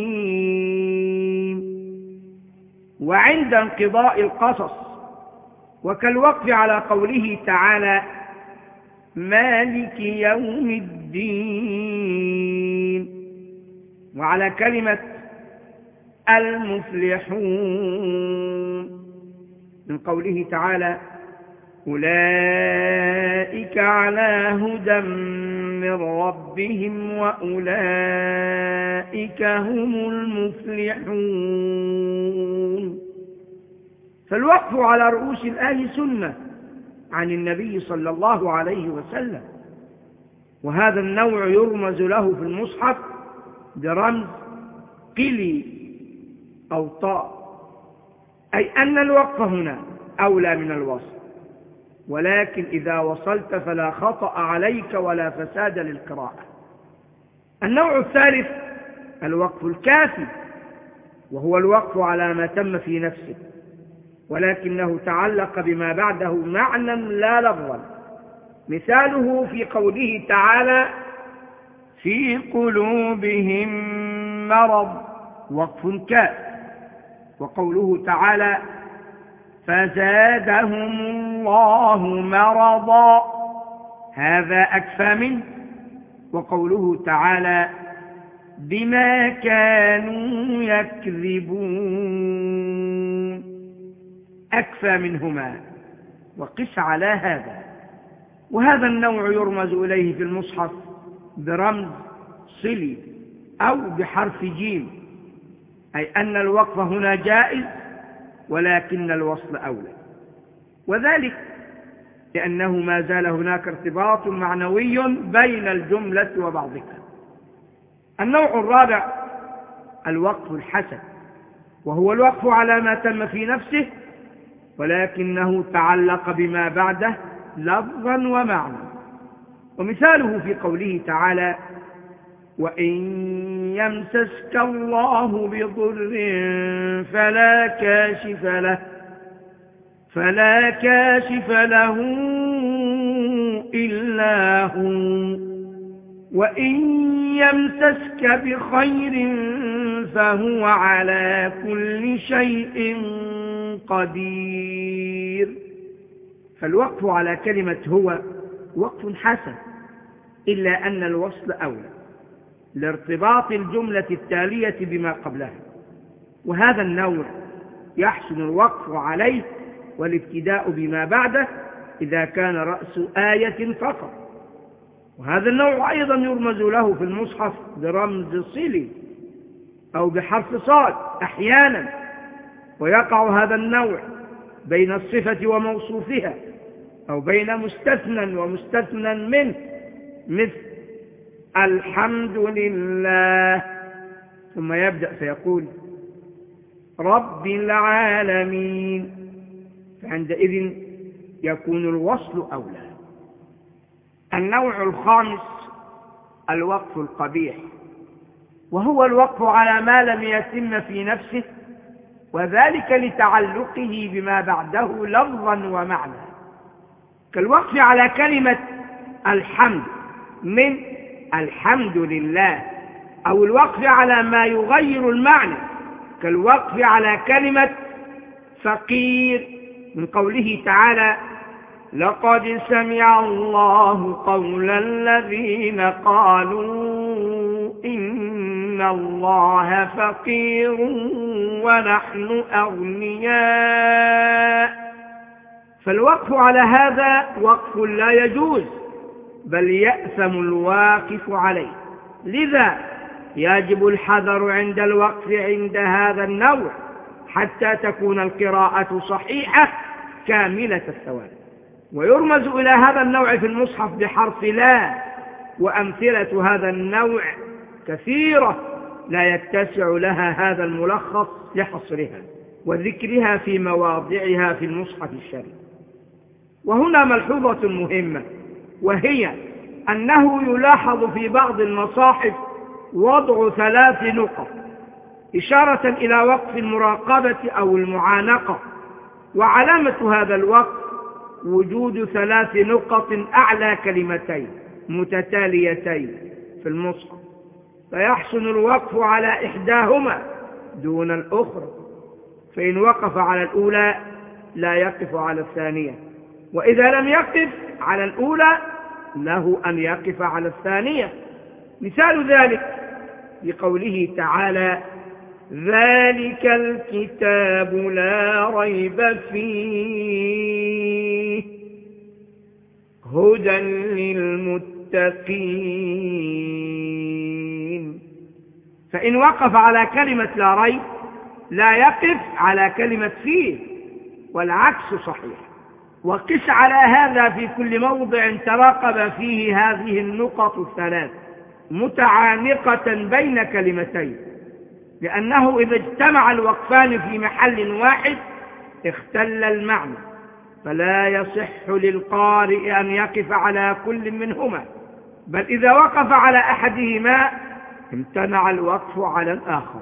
وعند انقضاء القصص وكالوقف على قوله تعالى مالك يوم الدين. وعلى كلمة المفلحون. من قوله تعالى أولئك على هدى من ربهم وأولئك هم المفلحون فالوقف على رؤوس الآية سنة عن النبي صلى الله عليه وسلم وهذا النوع يرمز له في المصحف برمز قلي أو طاء أي أن الوقف هنا أولى من الوصف. ولكن إذا وصلت فلا خطأ عليك ولا فساد للقراءة. النوع الثالث الوقف الكافي وهو الوقف على ما تم في نفسه ولكنه تعلق بما بعده معنى لا لفظا. مثاله في قوله تعالى في قلوبهم مرض. وقف كاف. وقوله تعالى فزادهم الله مرضا. هذا أكفى منه. وقوله تعالى بما كانوا يكذبون. أكفى منهما. وقس على هذا. وهذا النوع يرمز إليه في المصحف برمز صلي أو بحرف جيم. أي أن الوقف هنا جائز ولكن الوصل أولى. وذلك لأنه ما زال هناك ارتباط معنوي بين الجملة وبعضها. النوع الرابع الوقف الحسن وهو الوقف على ما تم في نفسه ولكنه تعلق بما بعده لفظا ومعنى. ومثاله في قوله تعالى وإن يمسسك الله بضر فلا كاشف له فلا كاشف له إلا هو. وإن يمسسك بخير فهو على كل شيء قدير. فالوقف على كلمة هو وقف حسن إلا أن الوصل أولى. لارتباط الجملة التالية بما قبلها. وهذا النوع يحسن الوقف عليه والابتداء بما بعده إذا كان رأس آية فقط. وهذا النوع أيضا يرمز له في المصحف برمز صلي أو بحرف صاد أحيانا. ويقع هذا النوع بين الصفة وموصوفها أو بين مستثنى ومستثنى منه مثل الحمد لله. ثم يبدأ فيقول رب العالمين. فعندئذ يكون الوصل أولى. النوع الخامس الوقف القبيح. وهو الوقف على ما لم يتم في نفسه وذلك لتعلقه بما بعده لفظا ومعنى. كالوقف على كلمة الحمد من الحمد لله. أو الوقف على ما يغير المعنى كالوقف على كلمة فقير. من قوله تعالى لقد سمع الله قول الذين قالوا إن الله فقير ونحن أغنياء. فالوقف على هذا وقف لا يجوز. بل يأثم الواقف عليه. لذا يجب الحذر عند الوقف عند هذا النوع حتى تكون القراءة صحيحة كاملة الثواب. ويرمز إلى هذا النوع في المصحف بحرف لا وأمثلة هذا النوع كثيرة لا يتسع لها هذا الملخص لحصرها وذكرها في مواضعها في المصحف الشريف. وهنا ملحوظة مهمة. وهي أنه يلاحظ في بعض المصاحف وضع ثلاث نقط إشارة إلى وقف المراقبة أو المعانقة وعلامة هذا الوقف وجود ثلاث نقط أعلى كلمتين متتاليتين في المصحف فيحسن الوقف على إحداهما دون الأخرى فإن وقف على الأولى لا يقف على الثانية وإذا لم يقف على الأولى له أن يقف على الثانية. مثال ذلك بقوله تعالى ذلك الكتاب لا ريب فيه هدى للمتقين. فإن وقف على كلمة لا ريب لا يقف على كلمة فيه والعكس صحيح. وقس على هذا في كل موضع تراقب فيه هذه النقط الثلاث متعانقة بين كلمتين لأنه إذا اجتمع الوقفان في محل واحد اختل المعنى فلا يصح للقارئ أن يقف على كل منهما بل إذا وقف على أحدهما امتنع الوقف على الآخر.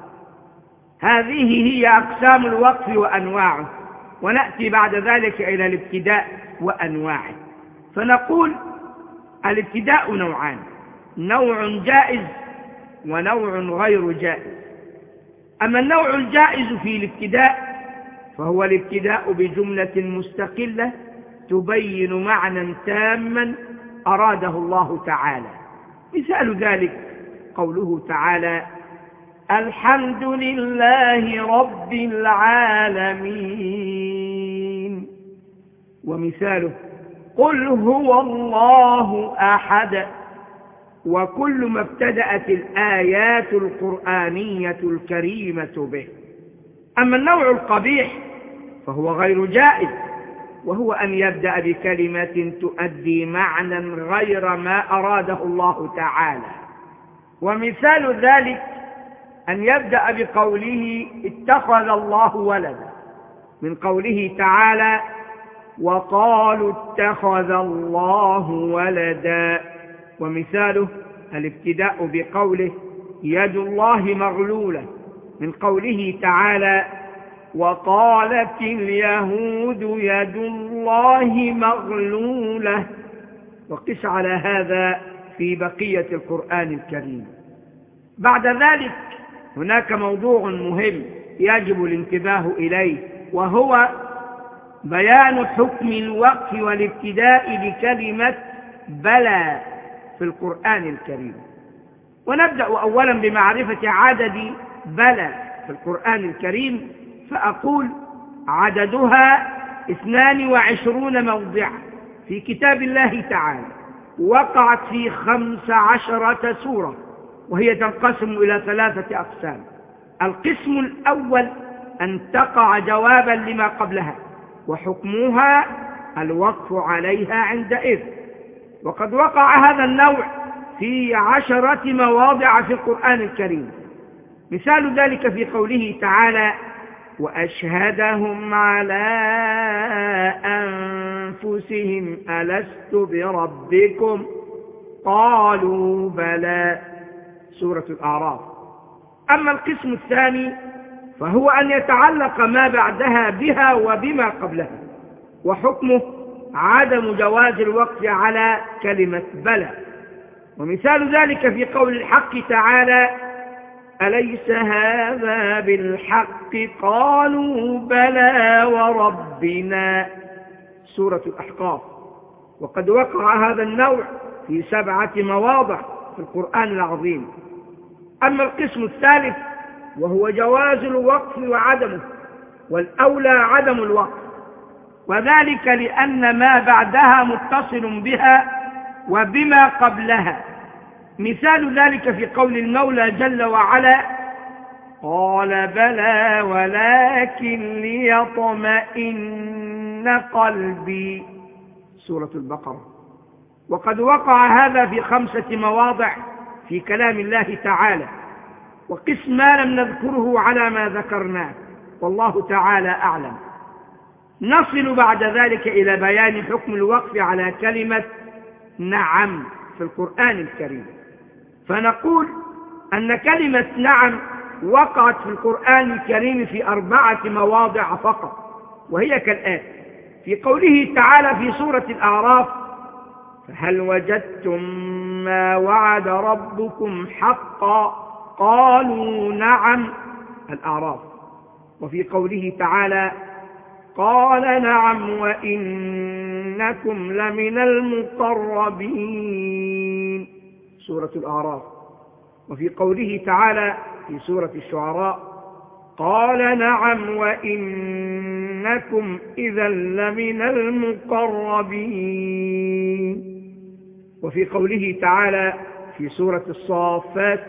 هذه هي أقسام الوقف وأنواعه. ونأتي بعد ذلك إلى الابتداء وأنواعه فنقول الابتداء نوعان نوع جائز ونوع غير جائز. أما النوع الجائز في الابتداء فهو الابتداء بجملة مستقلة تبين معنى تاما أراده الله تعالى. مثال ذلك قوله تعالى الحمد لله رب العالمين. ومثاله قل هو الله أحد. وكل ما ابتدأت الآيات القرآنية الكريمة به. أما النوع القبيح فهو غير جائز وهو أن يبدأ بكلمة تؤدي معنى غير ما أراده الله تعالى. ومثال ذلك أن يبدأ بقوله اتخذ الله ولدا. من قوله تعالى وقالوا اتخذ الله ولدا. ومثاله الابتداء بقوله يد الله مغلولة. من قوله تعالى وقالت اليهود يد الله مغلولة. وقس على هذا في بقية القرآن الكريم. بعد ذلك هناك موضوع مهم يجب الانتباه إليه وهو بيان حكم الوقف والابتداء بكلمة بلى في القرآن الكريم. ونبدأ أولا بمعرفة عدد بلى في القرآن الكريم فأقول عددها اثنان وعشرون موضعا في كتاب الله تعالى وقعت في خمس عشرة سورة. وهي تنقسم إلى ثلاثة أقسام. القسم الأول أن تقع جوابا لما قبلها وحكمها الوقف عليها عندئذ وقد وقع هذا النوع في عشرة مواضع في القرآن الكريم. مثال ذلك في قوله تعالى وأشهدهم على أنفسهم ألست بربكم؟ قالوا بلى. سورة الأعراف. أما القسم الثاني فهو أن يتعلق ما بعدها بها وبما قبلها وحكمه عدم جواز الوقف على كلمة بلى. ومثال ذلك في قول الحق تعالى أليس هذا بالحق؟ قالوا بلى وربنا. سورة الأحقاف. وقد وقع هذا النوع في سبعة مواضع. في القرآن العظيم. أما القسم الثالث وهو جواز الوقف وعدمه والأولى عدم الوقف. وذلك لأن ما بعدها متصل بها وبما قبلها. مثال ذلك في قول المولى جل وعلا قال بلى ولكن ليطمئن قلبي. سورة البقرة. وقد وقع هذا في خمسة مواضع في كلام الله تعالى وقس ما لم نذكره على ما ذكرناه والله تعالى أعلم. نصل بعد ذلك إلى بيان حكم الوقف على كلمة نعم في القرآن الكريم. فنقول أن كلمة نعم وقعت في القرآن الكريم في أربعة مواضع فقط وهي كالآتي في قوله تعالى في سورة الأعراف فهل وجدتم ما وعد ربكم حقا؟ قالوا نعم. الأعراف. وفي قوله تعالى قال نعم وإنكم لمن المقربين. سورة الأعراف. وفي قوله تعالى في سورة الشعراء قال نعم وإنكم إذا لمن المقربين. وفي قوله تعالى في سورة الصافات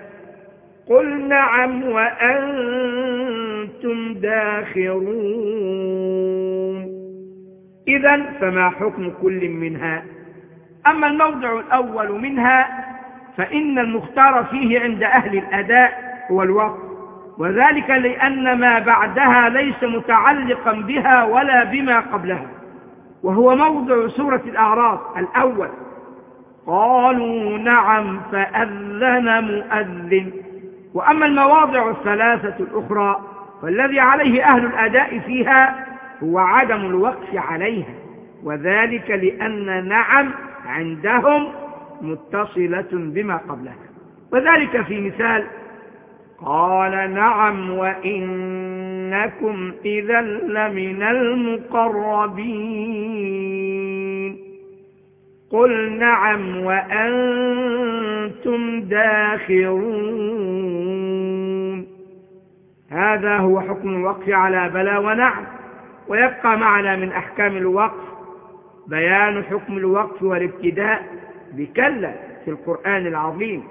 قل نعم وأنتم داخرون. إذا فما حكم كل منها؟ أما الموضع الأول منها فإن المختار فيه عند أهل الأداء هو الوقت وذلك لأن ما بعدها ليس متعلقا بها ولا بما قبلها وهو موضع سورة الأعراف الأول. قالوا نعم فأذن مؤذن. وأما المواضع الثلاثة الأخرى فالذي عليه أهل الأداء فيها هو عدم الوقف عليها وذلك لأن نعم عندهم متصلة بما قبلها. وذلك في مثال قال نعم وإنكم إذا لمن المقربين. قل نعم وأنتم داخرون. هذا هو حكم الوقف على بلى ونعم. ويبقى معنا من أحكام الوقف بيان حكم الوقف والابتداء بكلا في القرآن العظيم.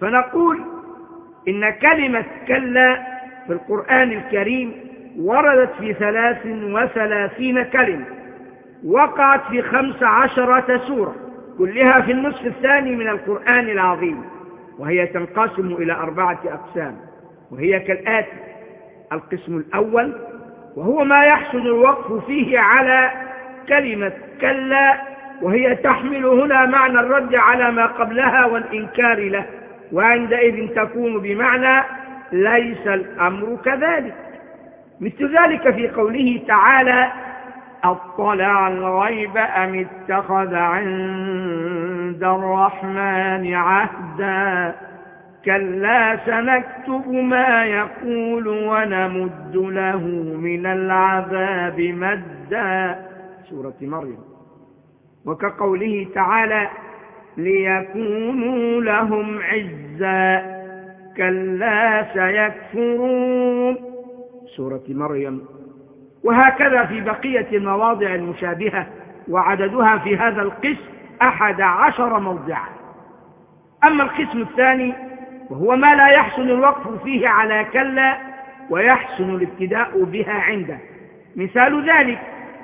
فنقول إن كلمة كلا في القرآن الكريم وردت في ثلاث وثلاثين كلمة وقعت في خمس عشرة سورة. كلها في النصف الثاني من القرآن العظيم وهي تنقسم إلى أربعة أقسام وهي كالآتي القسم الأول وهو ما يحسن الوقف فيه على كلمة كلا وهي تحمل هنا معنى الرد على ما قبلها والإنكار له وعندئذ تكون بمعنى ليس الأمر كذلك. مثل ذلك في قوله تعالى أطلع الغيب أم اتخذ عند الرحمن عهدا؟ كلا سنكتب ما يقول ونمد له من العذاب مدا. سورة مريم. وكقوله تعالى ليكونوا لهم عزا. كلا سيكفرون. سورة مريم. وهكذا في بقية المواضع المشابهة وعددها في هذا القسم أحد عشر موضعا. أما القسم الثاني وهو ما لا يحسن الوقف فيه على كلا ويحسن الابتداء بها عنده. مثال ذلك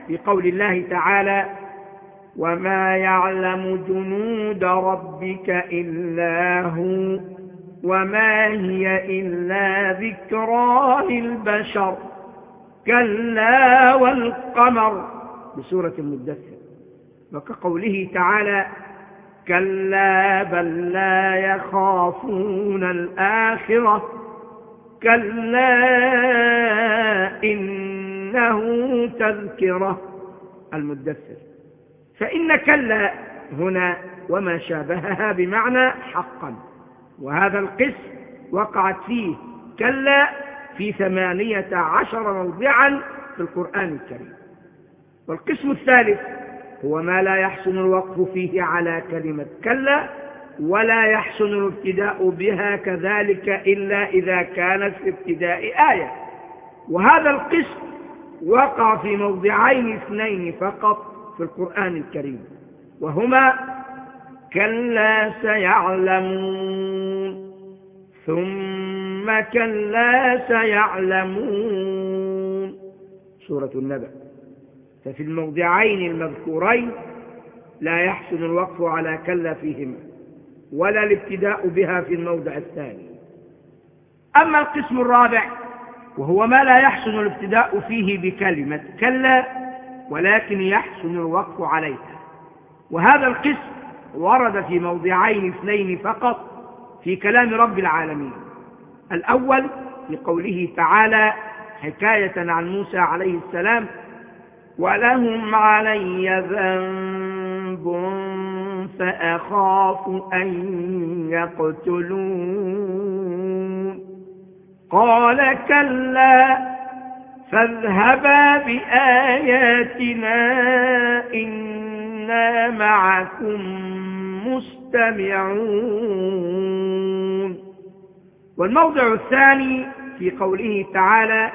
في قول الله تعالى وما يعلم جنود ربك إلا هو وما هي إلا ذكرى للبشر. كلا والقمر بسورة المدثر. وكقوله تعالى كلا بل لا يخافون الآخرة. كلا إنه تذكرة المدثر. فإن كلا هنا وما شابهها بمعنى حقا. وهذا القسم وقعت فيه كلا في ثمانية عشر موضعا في القرآن الكريم. والقسم الثالث هو ما لا يحسن الوقف فيه على كلمة كلا ولا يحسن الابتداء بها كذلك إلا إذا كانت في ابتداء آية. وهذا القسم وقع في موضعين اثنين فقط في القرآن الكريم وهما كلا سيعلمون ثم كلا سيعلمون. سورة النبأ. ففي الموضعين المذكورين لا يحسن الوقف على كلا فيهما ولا الابتداء بها في الموضع الثاني. أما القسم الرابع وهو ما لا يحسن الابتداء فيه بكلمة كلا ولكن يحسن الوقف عليها. وهذا القسم ورد في موضعين اثنين فقط في كلام رب العالمين. الأول في قوله تعالى حكاية عن موسى عليه السلام ولهم علي ذنب فأخاف أن يقتلون. قال كلا فاذهبا بآياتنا إنا معكم مستمعون. والموضع الثاني في قوله تعالى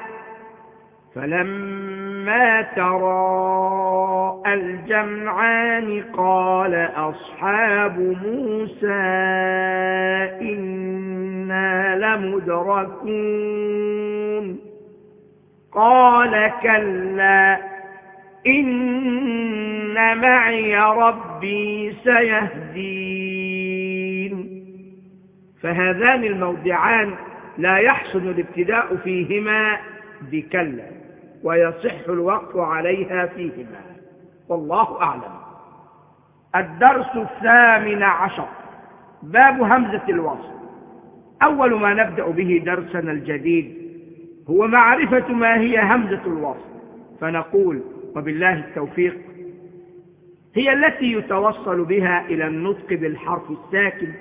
فلما ترى الجمعان قال أصحاب موسى إنا لمدركون قال كلا إن معي ربي سيهدين فهذان الموضعان لا يحسن الابتداء فيهما بكلا ويصح الوقت عليها فيهما. والله أعلم. الدرس الثامن عشر. باب همزة الوصل. أول ما نبدأ به درسنا الجديد هو معرفة ما هي همزة الوصل. فنقول وبالله التوفيق هي التي يتوصل بها إلى النطق بالحرف الساكن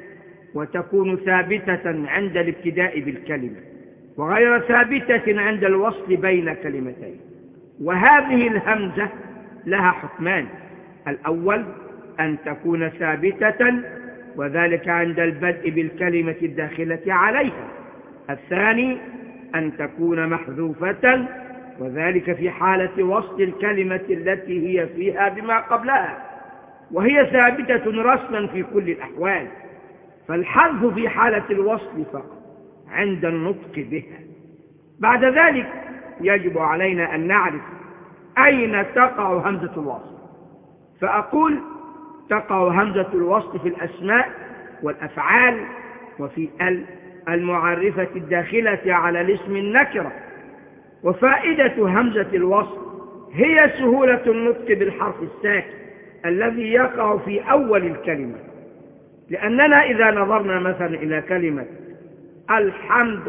وتكون ثابتة عند الابتداء بالكلمة وغير ثابتة عند الوصل بين كلمتين. وهذه الهمزة لها حكمان. الأول أن تكون ثابتة وذلك عند البدء بالكلمة الداخلة عليها. الثاني أن تكون محذوفة وذلك في حالة وصل الكلمة التي هي فيها بما قبلها. وهي ثابتة رسما في كل الأحوال. فالحذف في حالة الوصل فقط عند النطق بها بعد ذلك يجب علينا أن نعرف أين تقع همزة الوصل. فأقول تقع همزة الوصل في الأسماء والأفعال وفي ال المعرفة الداخلة على الاسم النكرة. وفائدة همزة الوصل هي سهولة النطق بالحرف الساكن الذي يقع في أول الكلمة. لأننا إذا نظرنا مثلا إلى كلمة الحمد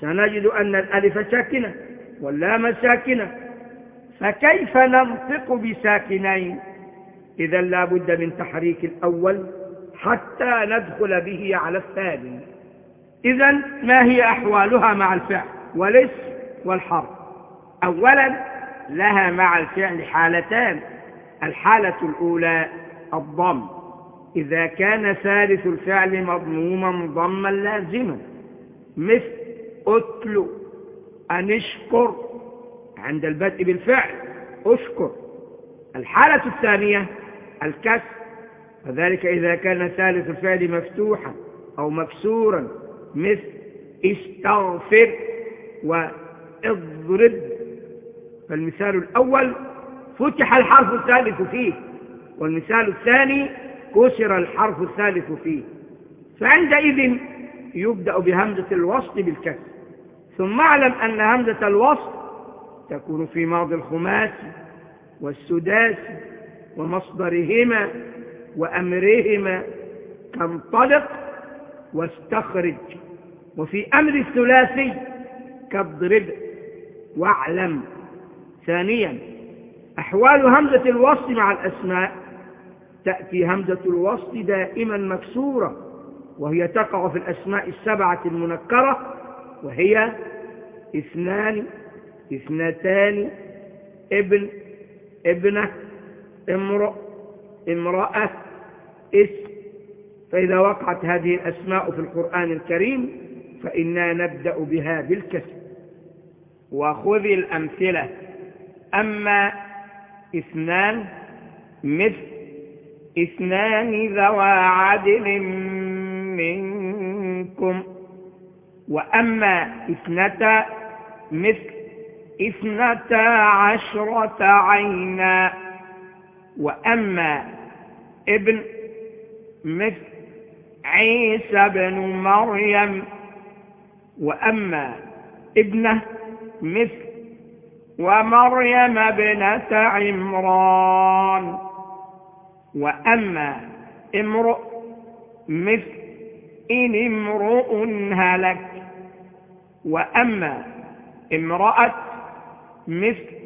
سنجد أن الألف ساكنة واللام ساكنة. فكيف ننطق بساكنين؟ إذا لا بد من تحريك الأول حتى ندخل به على الثاني. إذا ما هي أحوالها مع الفعل؟ والاسم والحرف. أولا لها مع الفعل حالتان. الحالة الأولى الضم. إذا كان ثالث الفعل مضموما ضما لازما مثل أتل أن اشكر عند البدء بالفعل أشكر. الحالة الثانية الكسر وذلك إذا كان ثالث الفعل مفتوحا أو مكسورا مثل استغفر واضرب. فالمثال الأول فتح الحرف الثالث فيه والمثال الثاني كسر الحرف الثالث فيه. فعندئذ يبدأ بهمزة الوصل بالكسر. ثم اعلم أن همزة الوصل تكون في ماضي الخماسي والسداسي ومصدرهما وأمرهما كانطلق واستخرج. وفي أمر الثلاثي كاضرب واعلم. ثانيا أحوال همزة الوصل مع الأسماء تأتي همزة الوصل دائما مكسورة وهي تقع في الأسماء السبعة المنكرة وهي اثنان اثنتان ابن ابنة امرؤ امرأة اسم. فإذا وقعت هذه الأسماء في القرآن الكريم فإنا نبدأ بها بالكسر. وخذ الأمثلة. أما اثنان مثل اثنان ذوى عدل منكم. وأما اثنتا مثل اثنتا عشرة عينا. وأما ابن مثل عيسى بن مريم. وأما ابنه مثل ومريم ابنة عمران. وأما امرؤ مثل إن امرؤ هلك وأما امرأة مثل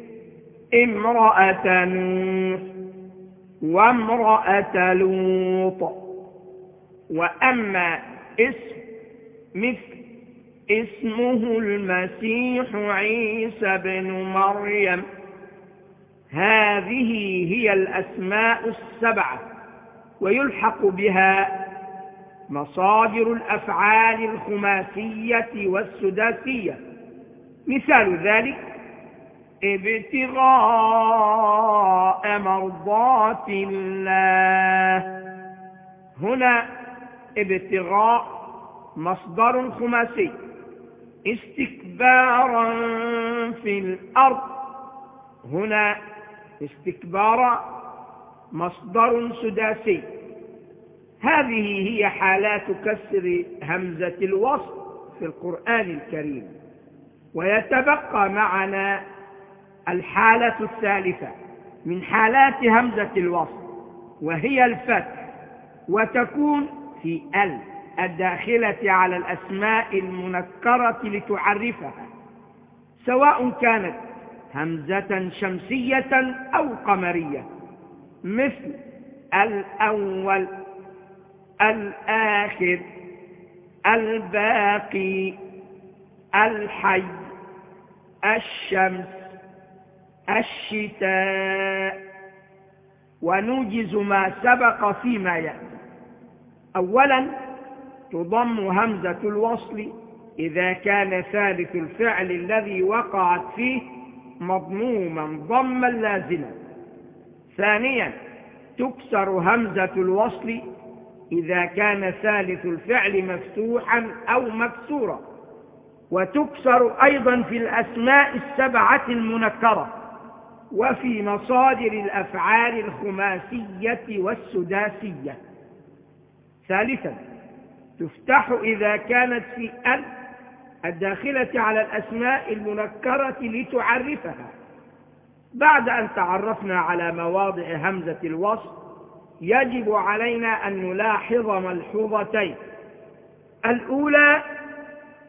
امرأة نوح وامرأة لوط وأما اسم مثل اسمه المسيح عيسى بن مريم. هذه هي الأسماء السبعة ويلحق بها مصادر الأفعال الخماسية والسداسية. مثال ذلك ابتغاء مرضات الله. هنا ابتغاء مصدر خماسي. استكبارا في الأرض. هنا استكبارا مصدر سداسي. هذه هي حالات كسر همزة الوصل في القرآن الكريم ويتبقى معنا الحالة الثالثة من حالات همزة الوصل وهي الفتح وتكون في ال الداخلة على الأسماء المنكرة لتعرفها سواء كانت همزة شمسية أو قمرية. مثل الأول الآخر الباقي الحي الشمس الشتاء. ونوجز ما سبق فيما يأتي. أولا تضم همزة الوصل إذا كان ثالث الفعل الذي وقعت فيه مضموما ضما لازما. ثانيا تكسر همزة الوصل إذا كان ثالث الفعل مفتوحا أو مكسورا. وتكسر أيضا في الأسماء السبعة المنكرة. وفي مصادر الأفعال الخماسية والسداسية. ثالثا تفتح إذا كانت في أن الداخلة على الأسماء المنكرة لتعرفها. بعد أن تعرفنا على مواضع همزة الوصف يجب علينا أن نلاحظ ملحوظتين. الأولى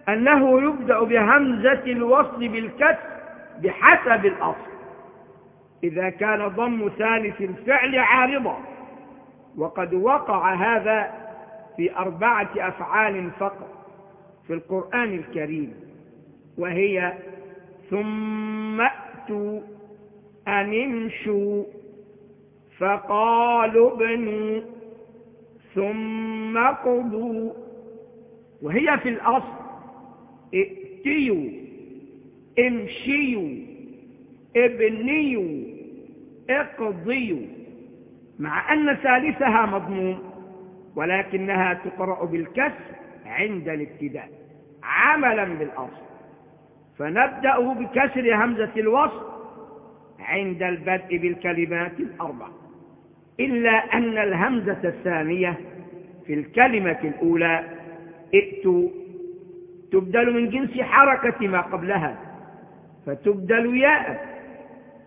أنه يبدأ بهمزة الوصل بالكسر بحسب الأصل. إذا كان ضم ثالث الفعل عارضا وقد وقع هذا في أربعة أفعال فقط. في القرآن الكريم وهي ثم أتوا أن امشوا فقالوا ابنوا ثم قضوا وهي في الأصل ائتيوا امشيوا ابنيوا اقضيوا مع أن ثالثها مضموم ولكنها تقرأ بالكسر. عند الابتداء عملا بالأصل. فنبدأ بكسر همزة الوصل عند البدء بالكلمات الأربع إلا أن الهمزة الثانية في الكلمة الأولى ائتوا. تبدل من جنس حركة ما قبلها فتبدل ياء.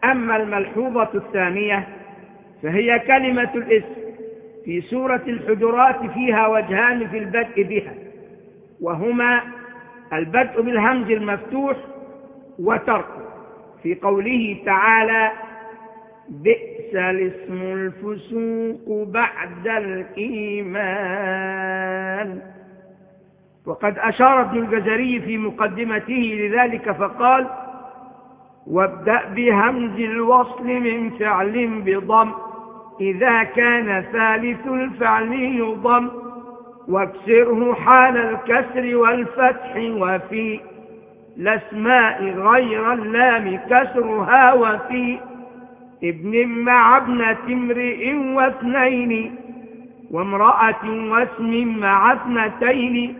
أما الملحوظة الثانية فهي كلمة الاسم في سورة الحجرات فيها وجهان في البدء بها. وهما البدء بالهمز المفتوح وتركه في قوله تعالى بئس الاسم الفسوق بعد الإيمان. وقد أشار ابن الجزري في مقدمته لذلك فقال وابدأ بهمز الوصل من فعل بضم إذا كان ثالث الفعل يضم. واكسره حال الكسر والفتح وفي الأسماء غير اللام كسرها وفي ابن مع ابنة امرئ واثنين وامرأة واسم مع اثنتين.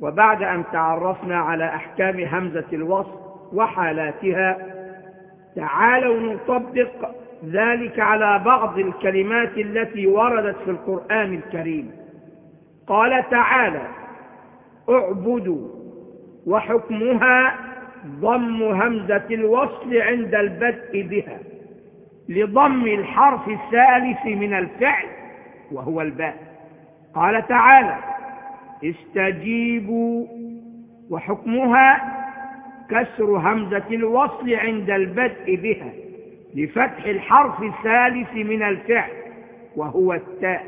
وبعد أن تعرفنا على أحكام همزة الوصف وحالاتها تعالوا نطبق ذلك على بعض الكلمات التي وردت في القرآن الكريم. قال تعالى اعبدوا وحكمها ضم همزة الوصل عند البدء بها لضم الحرف الثالث من الفعل وهو الباء. قال تعالى استجيبوا وحكمها كسر همزة الوصل عند البدء بها لفتح الحرف الثالث من الفعل وهو التاء.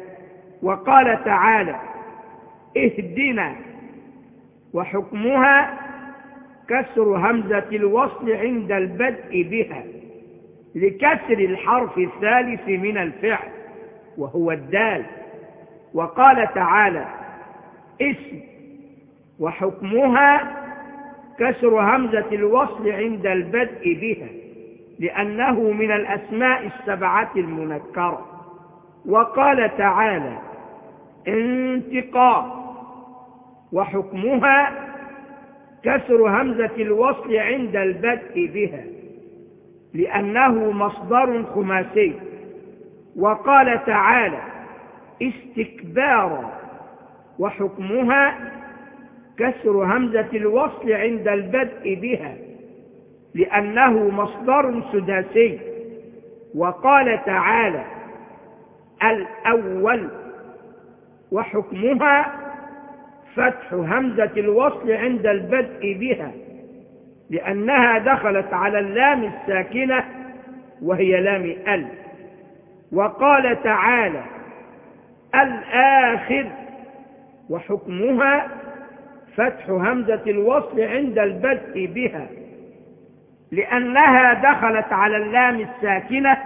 وقال تعالى اهدنا وحكمها كسر همزة الوصل عند البدء بها لكسر الحرف الثالث من الفعل وهو الدال. وقال تعالى اسم. وحكمها كسر همزة الوصل عند البدء بها لأنه من الأسماء السبعة المنكرة. وقال تعالى انتقام وحكمها كسر همزة الوصل عند البدء بها لأنه مصدر خماسي. وقال تعالى استكبارا وحكمها كسر همزة الوصل عند البدء بها لأنه مصدر سداسي. وقال تعالى الأول وحكمها فتح همزة الوصل عند البدء بها لأنها دخلت على اللام الساكنة وهي لام ال. وقال تعالى الآخر وحكمها فتح همزة الوصل عند البدء بها لأنها دخلت على اللام الساكنة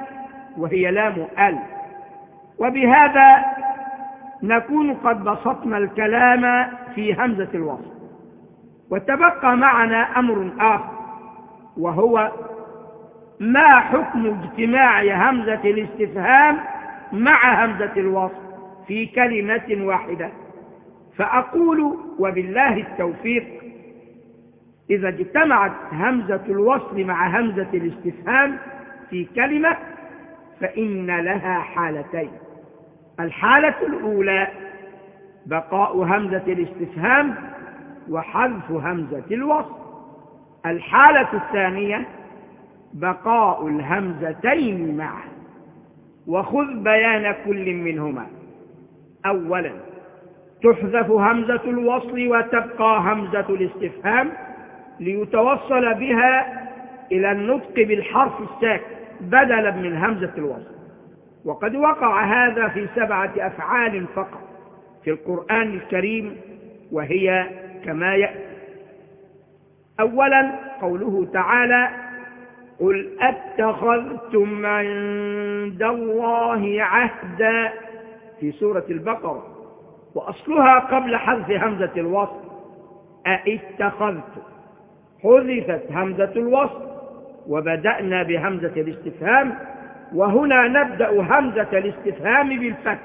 وهي لام ال. وبهذا نكون قد بسطنا الكلام في همزة الوصل وتبقى معنا أمر آخر وهو ما حكم اجتماع همزة الاستفهام مع همزة الوصل في كلمة واحدة. فأقول وبالله التوفيق إذا اجتمعت همزة الوصل مع همزة الاستفهام في كلمة فإن لها حالتين. الحالة الأولى بقاء همزة الاستفهام وحذف همزة الوصل الحالة الثانية بقاء الهمزتين معا وخذ بيان كل منهما. أولا تحذف همزة الوصل وتبقى همزة الاستفهام ليتوصل بها إلى النطق بالحرف الساكن بدلا من همزة الوصل. وقد وقع هذا في سبعة أفعال فقط في القرآن الكريم وهي كما يأتي. أولا قوله تعالى قل أتخذتم عند الله عهدا في سورة البقرة. وأصلها قبل حذف همزة الوصل أاتخذتم حذفت همزة الوصل وبدأنا بهمزة الاستفهام وهنا نبدأ همزة الاستفهام بالفتح.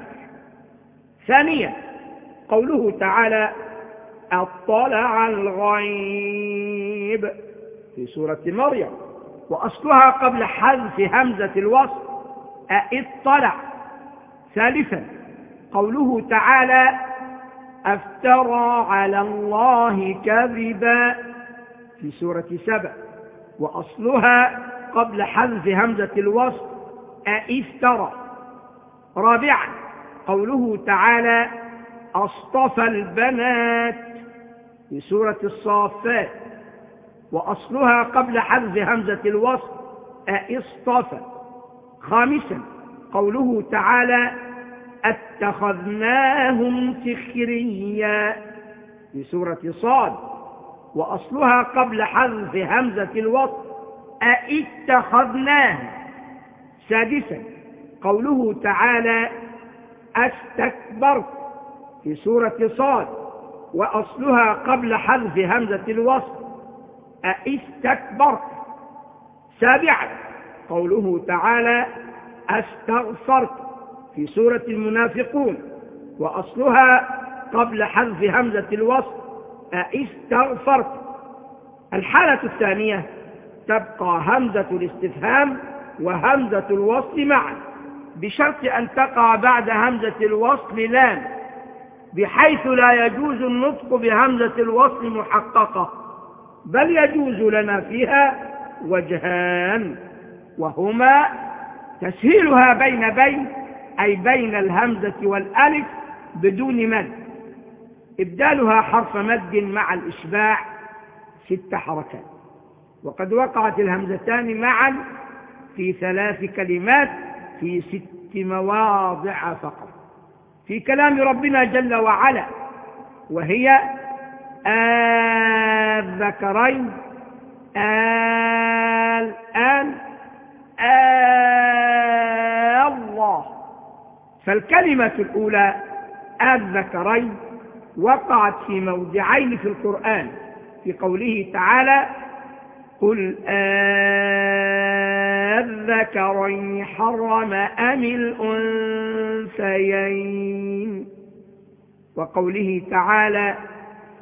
ثانيا قوله تعالى اطلع الغيب في سورة مريم. وأصلها قبل حذف همزة الوصل أطلع ثالثا قوله تعالى أفترى على الله كذبا في سورة سبع وأصلها قبل حذف همزة الوصل أئفترى. رابعا قوله تعالى أصطفى البنات في سورة الصافات وأصلها قبل حذف همزة الوصل أئصطفى. خامسا قوله تعالى أتخذناهم سخريا في سورة صاد وأصلها قبل حذف همزة الوصل أاتخذناه سادسا قوله تعالى أستكبرت في سورة صاد وأصلها قبل حذف همزة الوصل أستكبرت سابعا قوله تعالى أستغفرت في سورة المنافقون وأصلها قبل حذف همزة الوصل أستغفرت الحالة الثانية تبقى همزة الاستفهام وهمزة الوصل معا. بشرط أن تقع بعد همزة الوصل لام بحيث لا يجوز النطق بهمزة الوصل محققة بل يجوز لنا فيها وجهان وهما تسهيلها بين بين أي بين الهمزة والألف بدون مد إبدالها حرف مد مع الإشباع ست حركات وقد وقعت الهمزتان معا في ثلاث كلمات في ست مواضع فقط. في كلام ربنا جل وعلا وهي الذكرين الآن الله. فالكلمة الأولى الذكرين وقعت في موضعين في القرآن في قوله تعالى قل الذكرين حرم أم الأنثيين. وقوله تعالى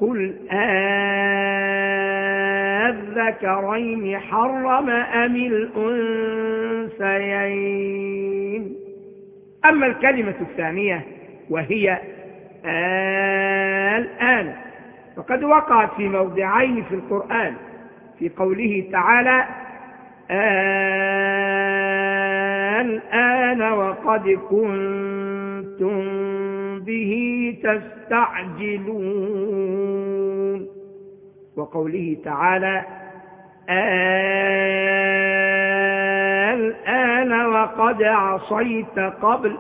قل الذكرين حرم أم الأنثيين. أما الكلمة الثانية وهي الآن. فقد وقعت في موضعين في القرآن في قوله تعالى الآن وقد كنتم به تستعجلون. وقوله تعالى الآن وقد عصيت قبل.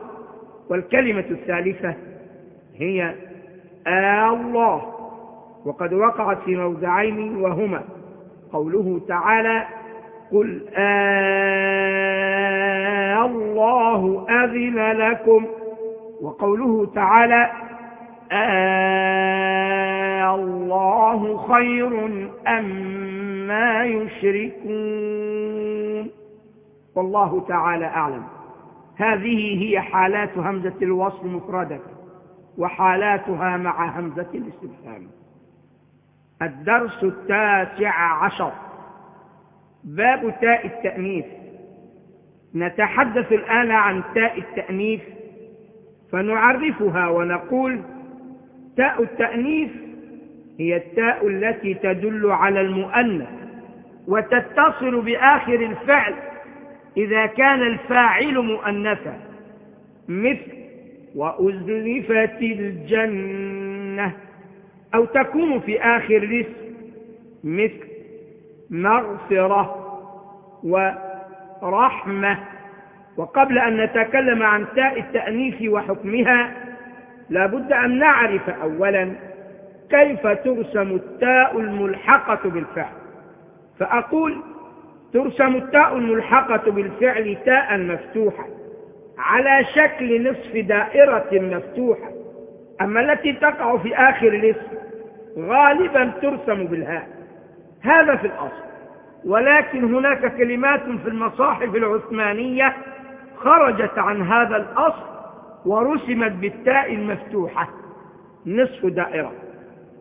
والكلمة الثالثة هي الله. وقد وقعت في موضعين وهما. قوله تعالى قل آه الله أذن لكم. وقوله تعالى آه الله خير أم ما يشركون. والله تعالى أعلم. هذه هي حالات همزة الوصل مفردة وحالاتها مع همزة الاستفهام. الدرس التاسع عشر. باب تاء التأنيث. نتحدث الآن عن تاء التأنيث فنعرفها ونقول تاء التأنيث هي التاء التي تدل على المؤنث وتتصل بآخر الفعل إذا كان الفاعل مؤنثا مثل وأزلفت الجنة أو تكون في آخر الاسم مثل مغفرة ورحمة. وقبل أن نتكلم عن تاء التأنيث وحكمها لابد أن نعرف أولا كيف ترسم التاء الملحقة بالفعل. فأقول ترسم التاء الملحقة بالفعل تاء مفتوحة على شكل نصف دائرة مفتوحة. أما التي تقع في آخر الاسم غالبا ترسم بالهاء. هذا في الأصل. ولكن هناك كلمات في المصاحف العثمانية خرجت عن هذا الأصل ورسمت بالتاء المفتوحة نصف دائرة.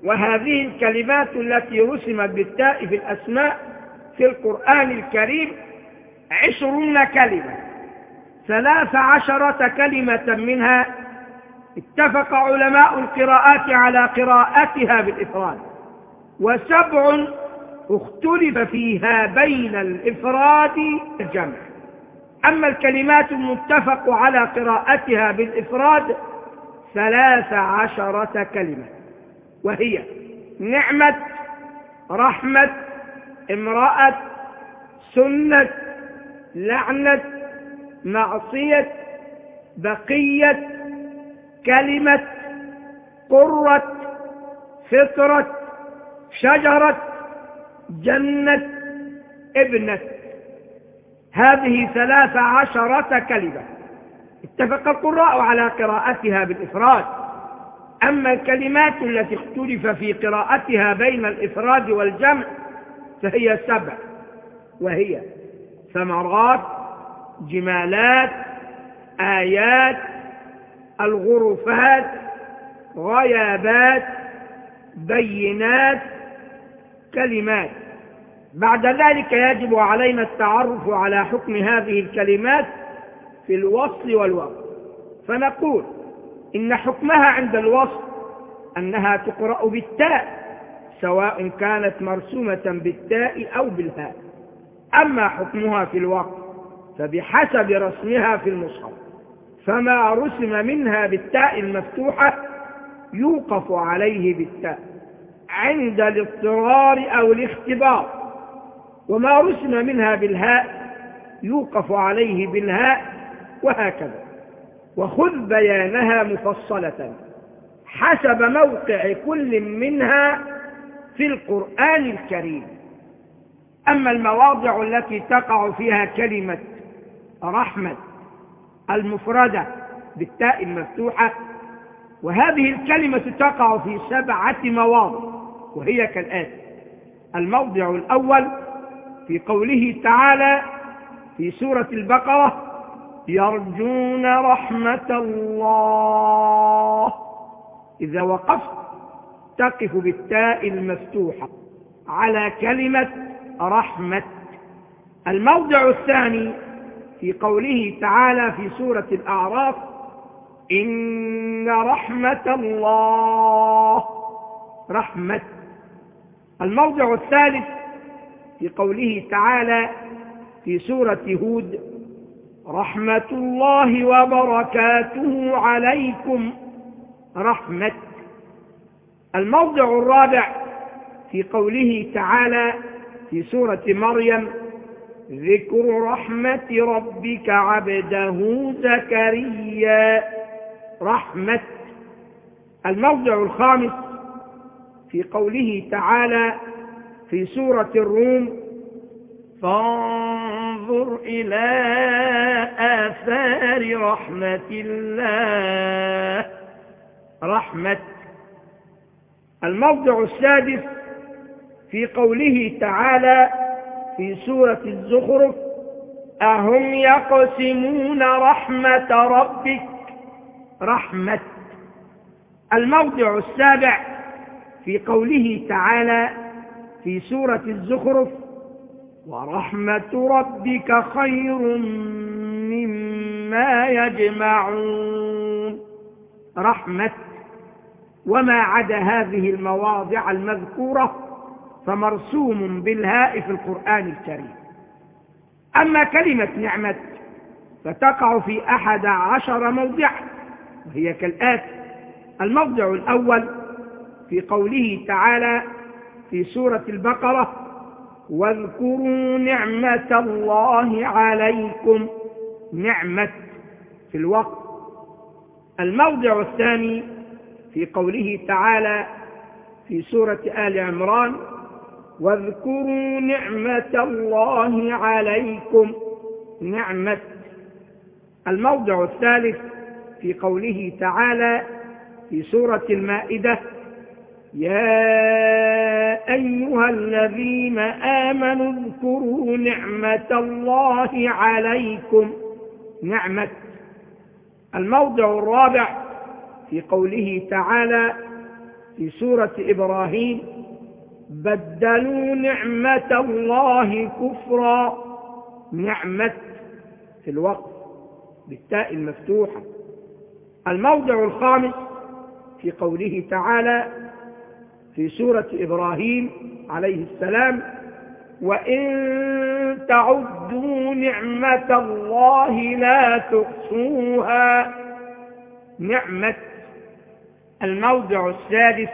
وهذه الكلمات التي رسمت بالتاء في الأسماء في القرآن الكريم عشرون كلمة ثلاث عشرة كلمة منها اتفق علماء القراءات على قراءتها بالإفراد وسبع اختلف فيها بين الإفراد والجمع أما الكلمات المتفق على قراءتها بالإفراد ثلاث عشرة كلمة. وهي نعمة رحمة امرأة سنة لعنة معصية بقية كلمة قرة فطرة شجرة جنة ابنة. هذه ثلاث عشرة كلمة. اتفق القراء على قراءتها بالإفراد. أما الكلمات التي اختلف في قراءتها بين الإفراد والجمع فهي سبع وهي ثمرات جمالات آيات الغرفات غيابات بينات كلمات بعد ذلك يجب علينا التعرف على حكم هذه الكلمات في الوصل والوقت. فنقول إن حكمها عند الوصل أنها تقرأ بالتاء سواء كانت مرسومة بالتاء أو بالهاء. أما حكمها في الوقت فبحسب رسمها في المصحف. فما رسم منها بالتاء المفتوحة يوقف عليه بالتاء. عند الاضطرار أو الاختبار وما رسم منها بالهاء يوقف عليه بالهاء وهكذا. وخذ بيانها مفصلة حسب موقع كل منها في القرآن الكريم. أما المواضع التي تقع فيها كلمة رحمة المفردة بالتاء المفتوحة وهذه الكلمة تقع في سبعة مواضع. وهي كالآتي الموضع الأول في قوله تعالى في سورة البقرة يرجون رحمة الله. إذا وقفت تقف بالتاء المفتوحة على كلمة رحمة. الموضع الثاني في قوله تعالى في سورة الأعراف إن رحمة الله. رحمة الموضع الثالث في قوله تعالى في سورة هود رحمة الله وبركاته عليكم رحمة الموضع الرابع في قوله تعالى في سورة مريم ذكر رحمة ربك عبده زكريا رحمة الموضع الخامس في قوله تعالى في سورة الروم فانظر إلى آثار رحمة الله. رحمة. الموضع السادس في قوله تعالى في سورة الزخرف أهم يقسمون رحمة ربك؟ رحمة. الموضع السابع في قوله تعالى في سورة الزخرف ورحمة ربك خير مما يجمعون رحمة وما عدا هذه المواضع المذكورة فمرسوم بالهاء في القرآن الكريم. أما كلمة نعمة فتقع في أحد عشر موضعا وهي كالآتي. الموضع الأول في قوله تعالى في سورة البقرة واذكروا نعمة الله عليكم نعمة في الوقت. الموضع الثاني في قوله تعالى في سورة آل عمران واذكروا نعمة الله عليكم نعمة. الموضع الثالث في قوله تعالى في سورة المائدة يا أيها الذين آمنوا اذكروا نعمة الله عليكم. نعمة. الموضع الرابع في قوله تعالى في سورة إبراهيم بدلوا نعمة الله كفرا. نعمة في الوقت بالتاء المفتوحة. الموضع الخامس في قوله تعالى في سورة إبراهيم عليه السلام وإن تعدوا نعمة الله لا تحصوها نعمة. الموضع السادس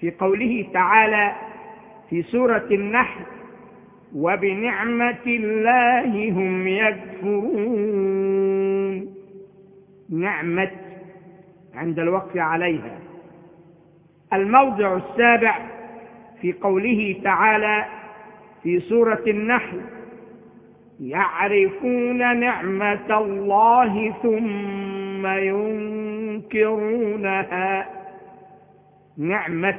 في قوله تعالى في سورة النحل وبنعمة الله هم يكفرون. نعمة عند الوقف عليها. الموضع السابع في قوله تعالى في سورة النحل يعرفون نعمة الله ثم ينكرونها. نعمة.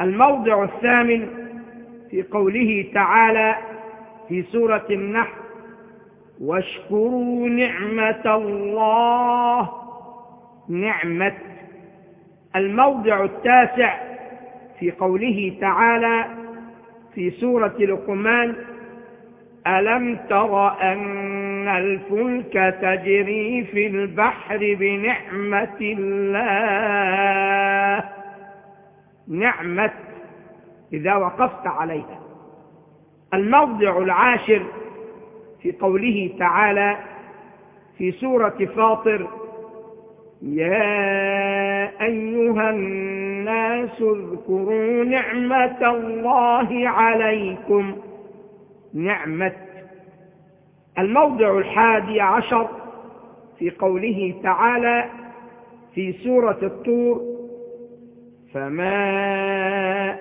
الموضع الثامن في قوله تعالى في سورة النحل واشكروا نعمة الله. نعمة. الموضع التاسع في قوله تعالى في سورة لقمان ألم تر أن الفلك تجري في البحر بنعمة الله؟ نعمة إذا وقفت عليها. الموضع العاشر في قوله تعالى في سورة فاطر يا أيها الناس اذكروا نعمة الله عليكم. نعمة. الموضع الحادي عشر في قوله تعالى في سورة الطور فما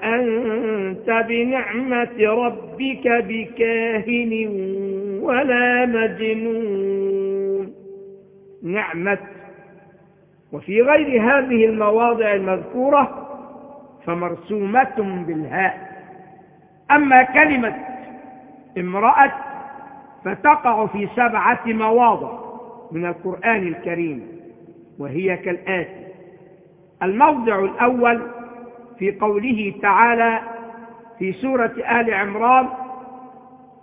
أنت بنعمة ربك بكاهن ولا مجنون. نعمة. وفي غير هذه المواضع المذكورة فمرسومة بالهاء. أما كلمة امرأة فتقع في سبعة مواضع من القرآن الكريم وهي كالآتي. الموضع الأول في قوله تعالى في سورة آل عمران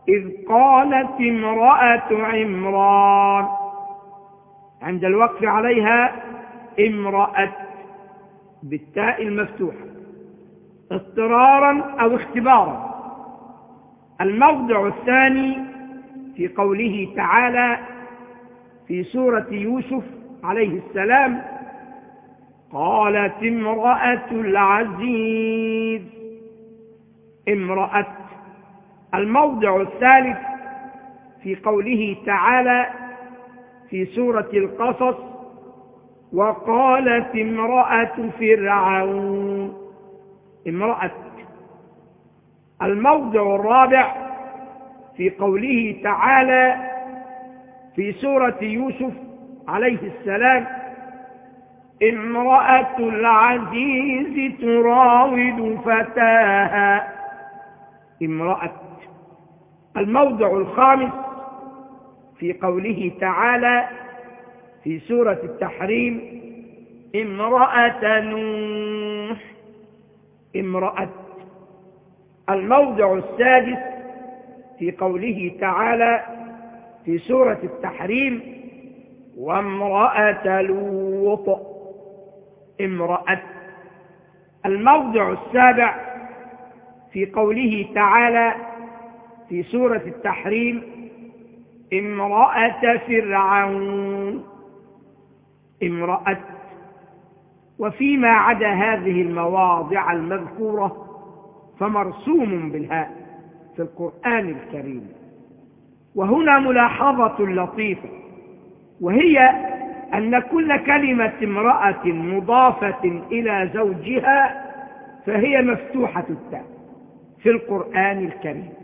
إذ قالت امرأة عمران. عند الوقف عليها امرأة بالتاء المفتوحة اضطرارا أو اختبارا. الموضع الثاني في قوله تعالى في سورة يوسف عليه السلام قالت امرأة العزيز. امرأة الموضع الثالث في قوله تعالى في سورة القصص وقالت امرأة فرعون. امرأة الموضع الرابع في قوله تعالى في سورة يوسف عليه السلام امرأة العزيز تراود فتاها. امرأة الموضع الخامس في قوله تعالى في سورة التحريم امرأة نوح امرأة. الموضع السادس في قوله تعالى في سورة التحريم وامرأة لوط امرأة. الموضع السابع في قوله تعالى في سورة التحريم امرأة فرعون. امرأة وفيما عدا هذه المواضع المذكورة فمرسوم بالهاء في القرآن الكريم. وهنا ملاحظة لطيفة وهي أن كل كلمة امرأة مضافة إلى زوجها فهي مفتوحة التاء في القرآن الكريم.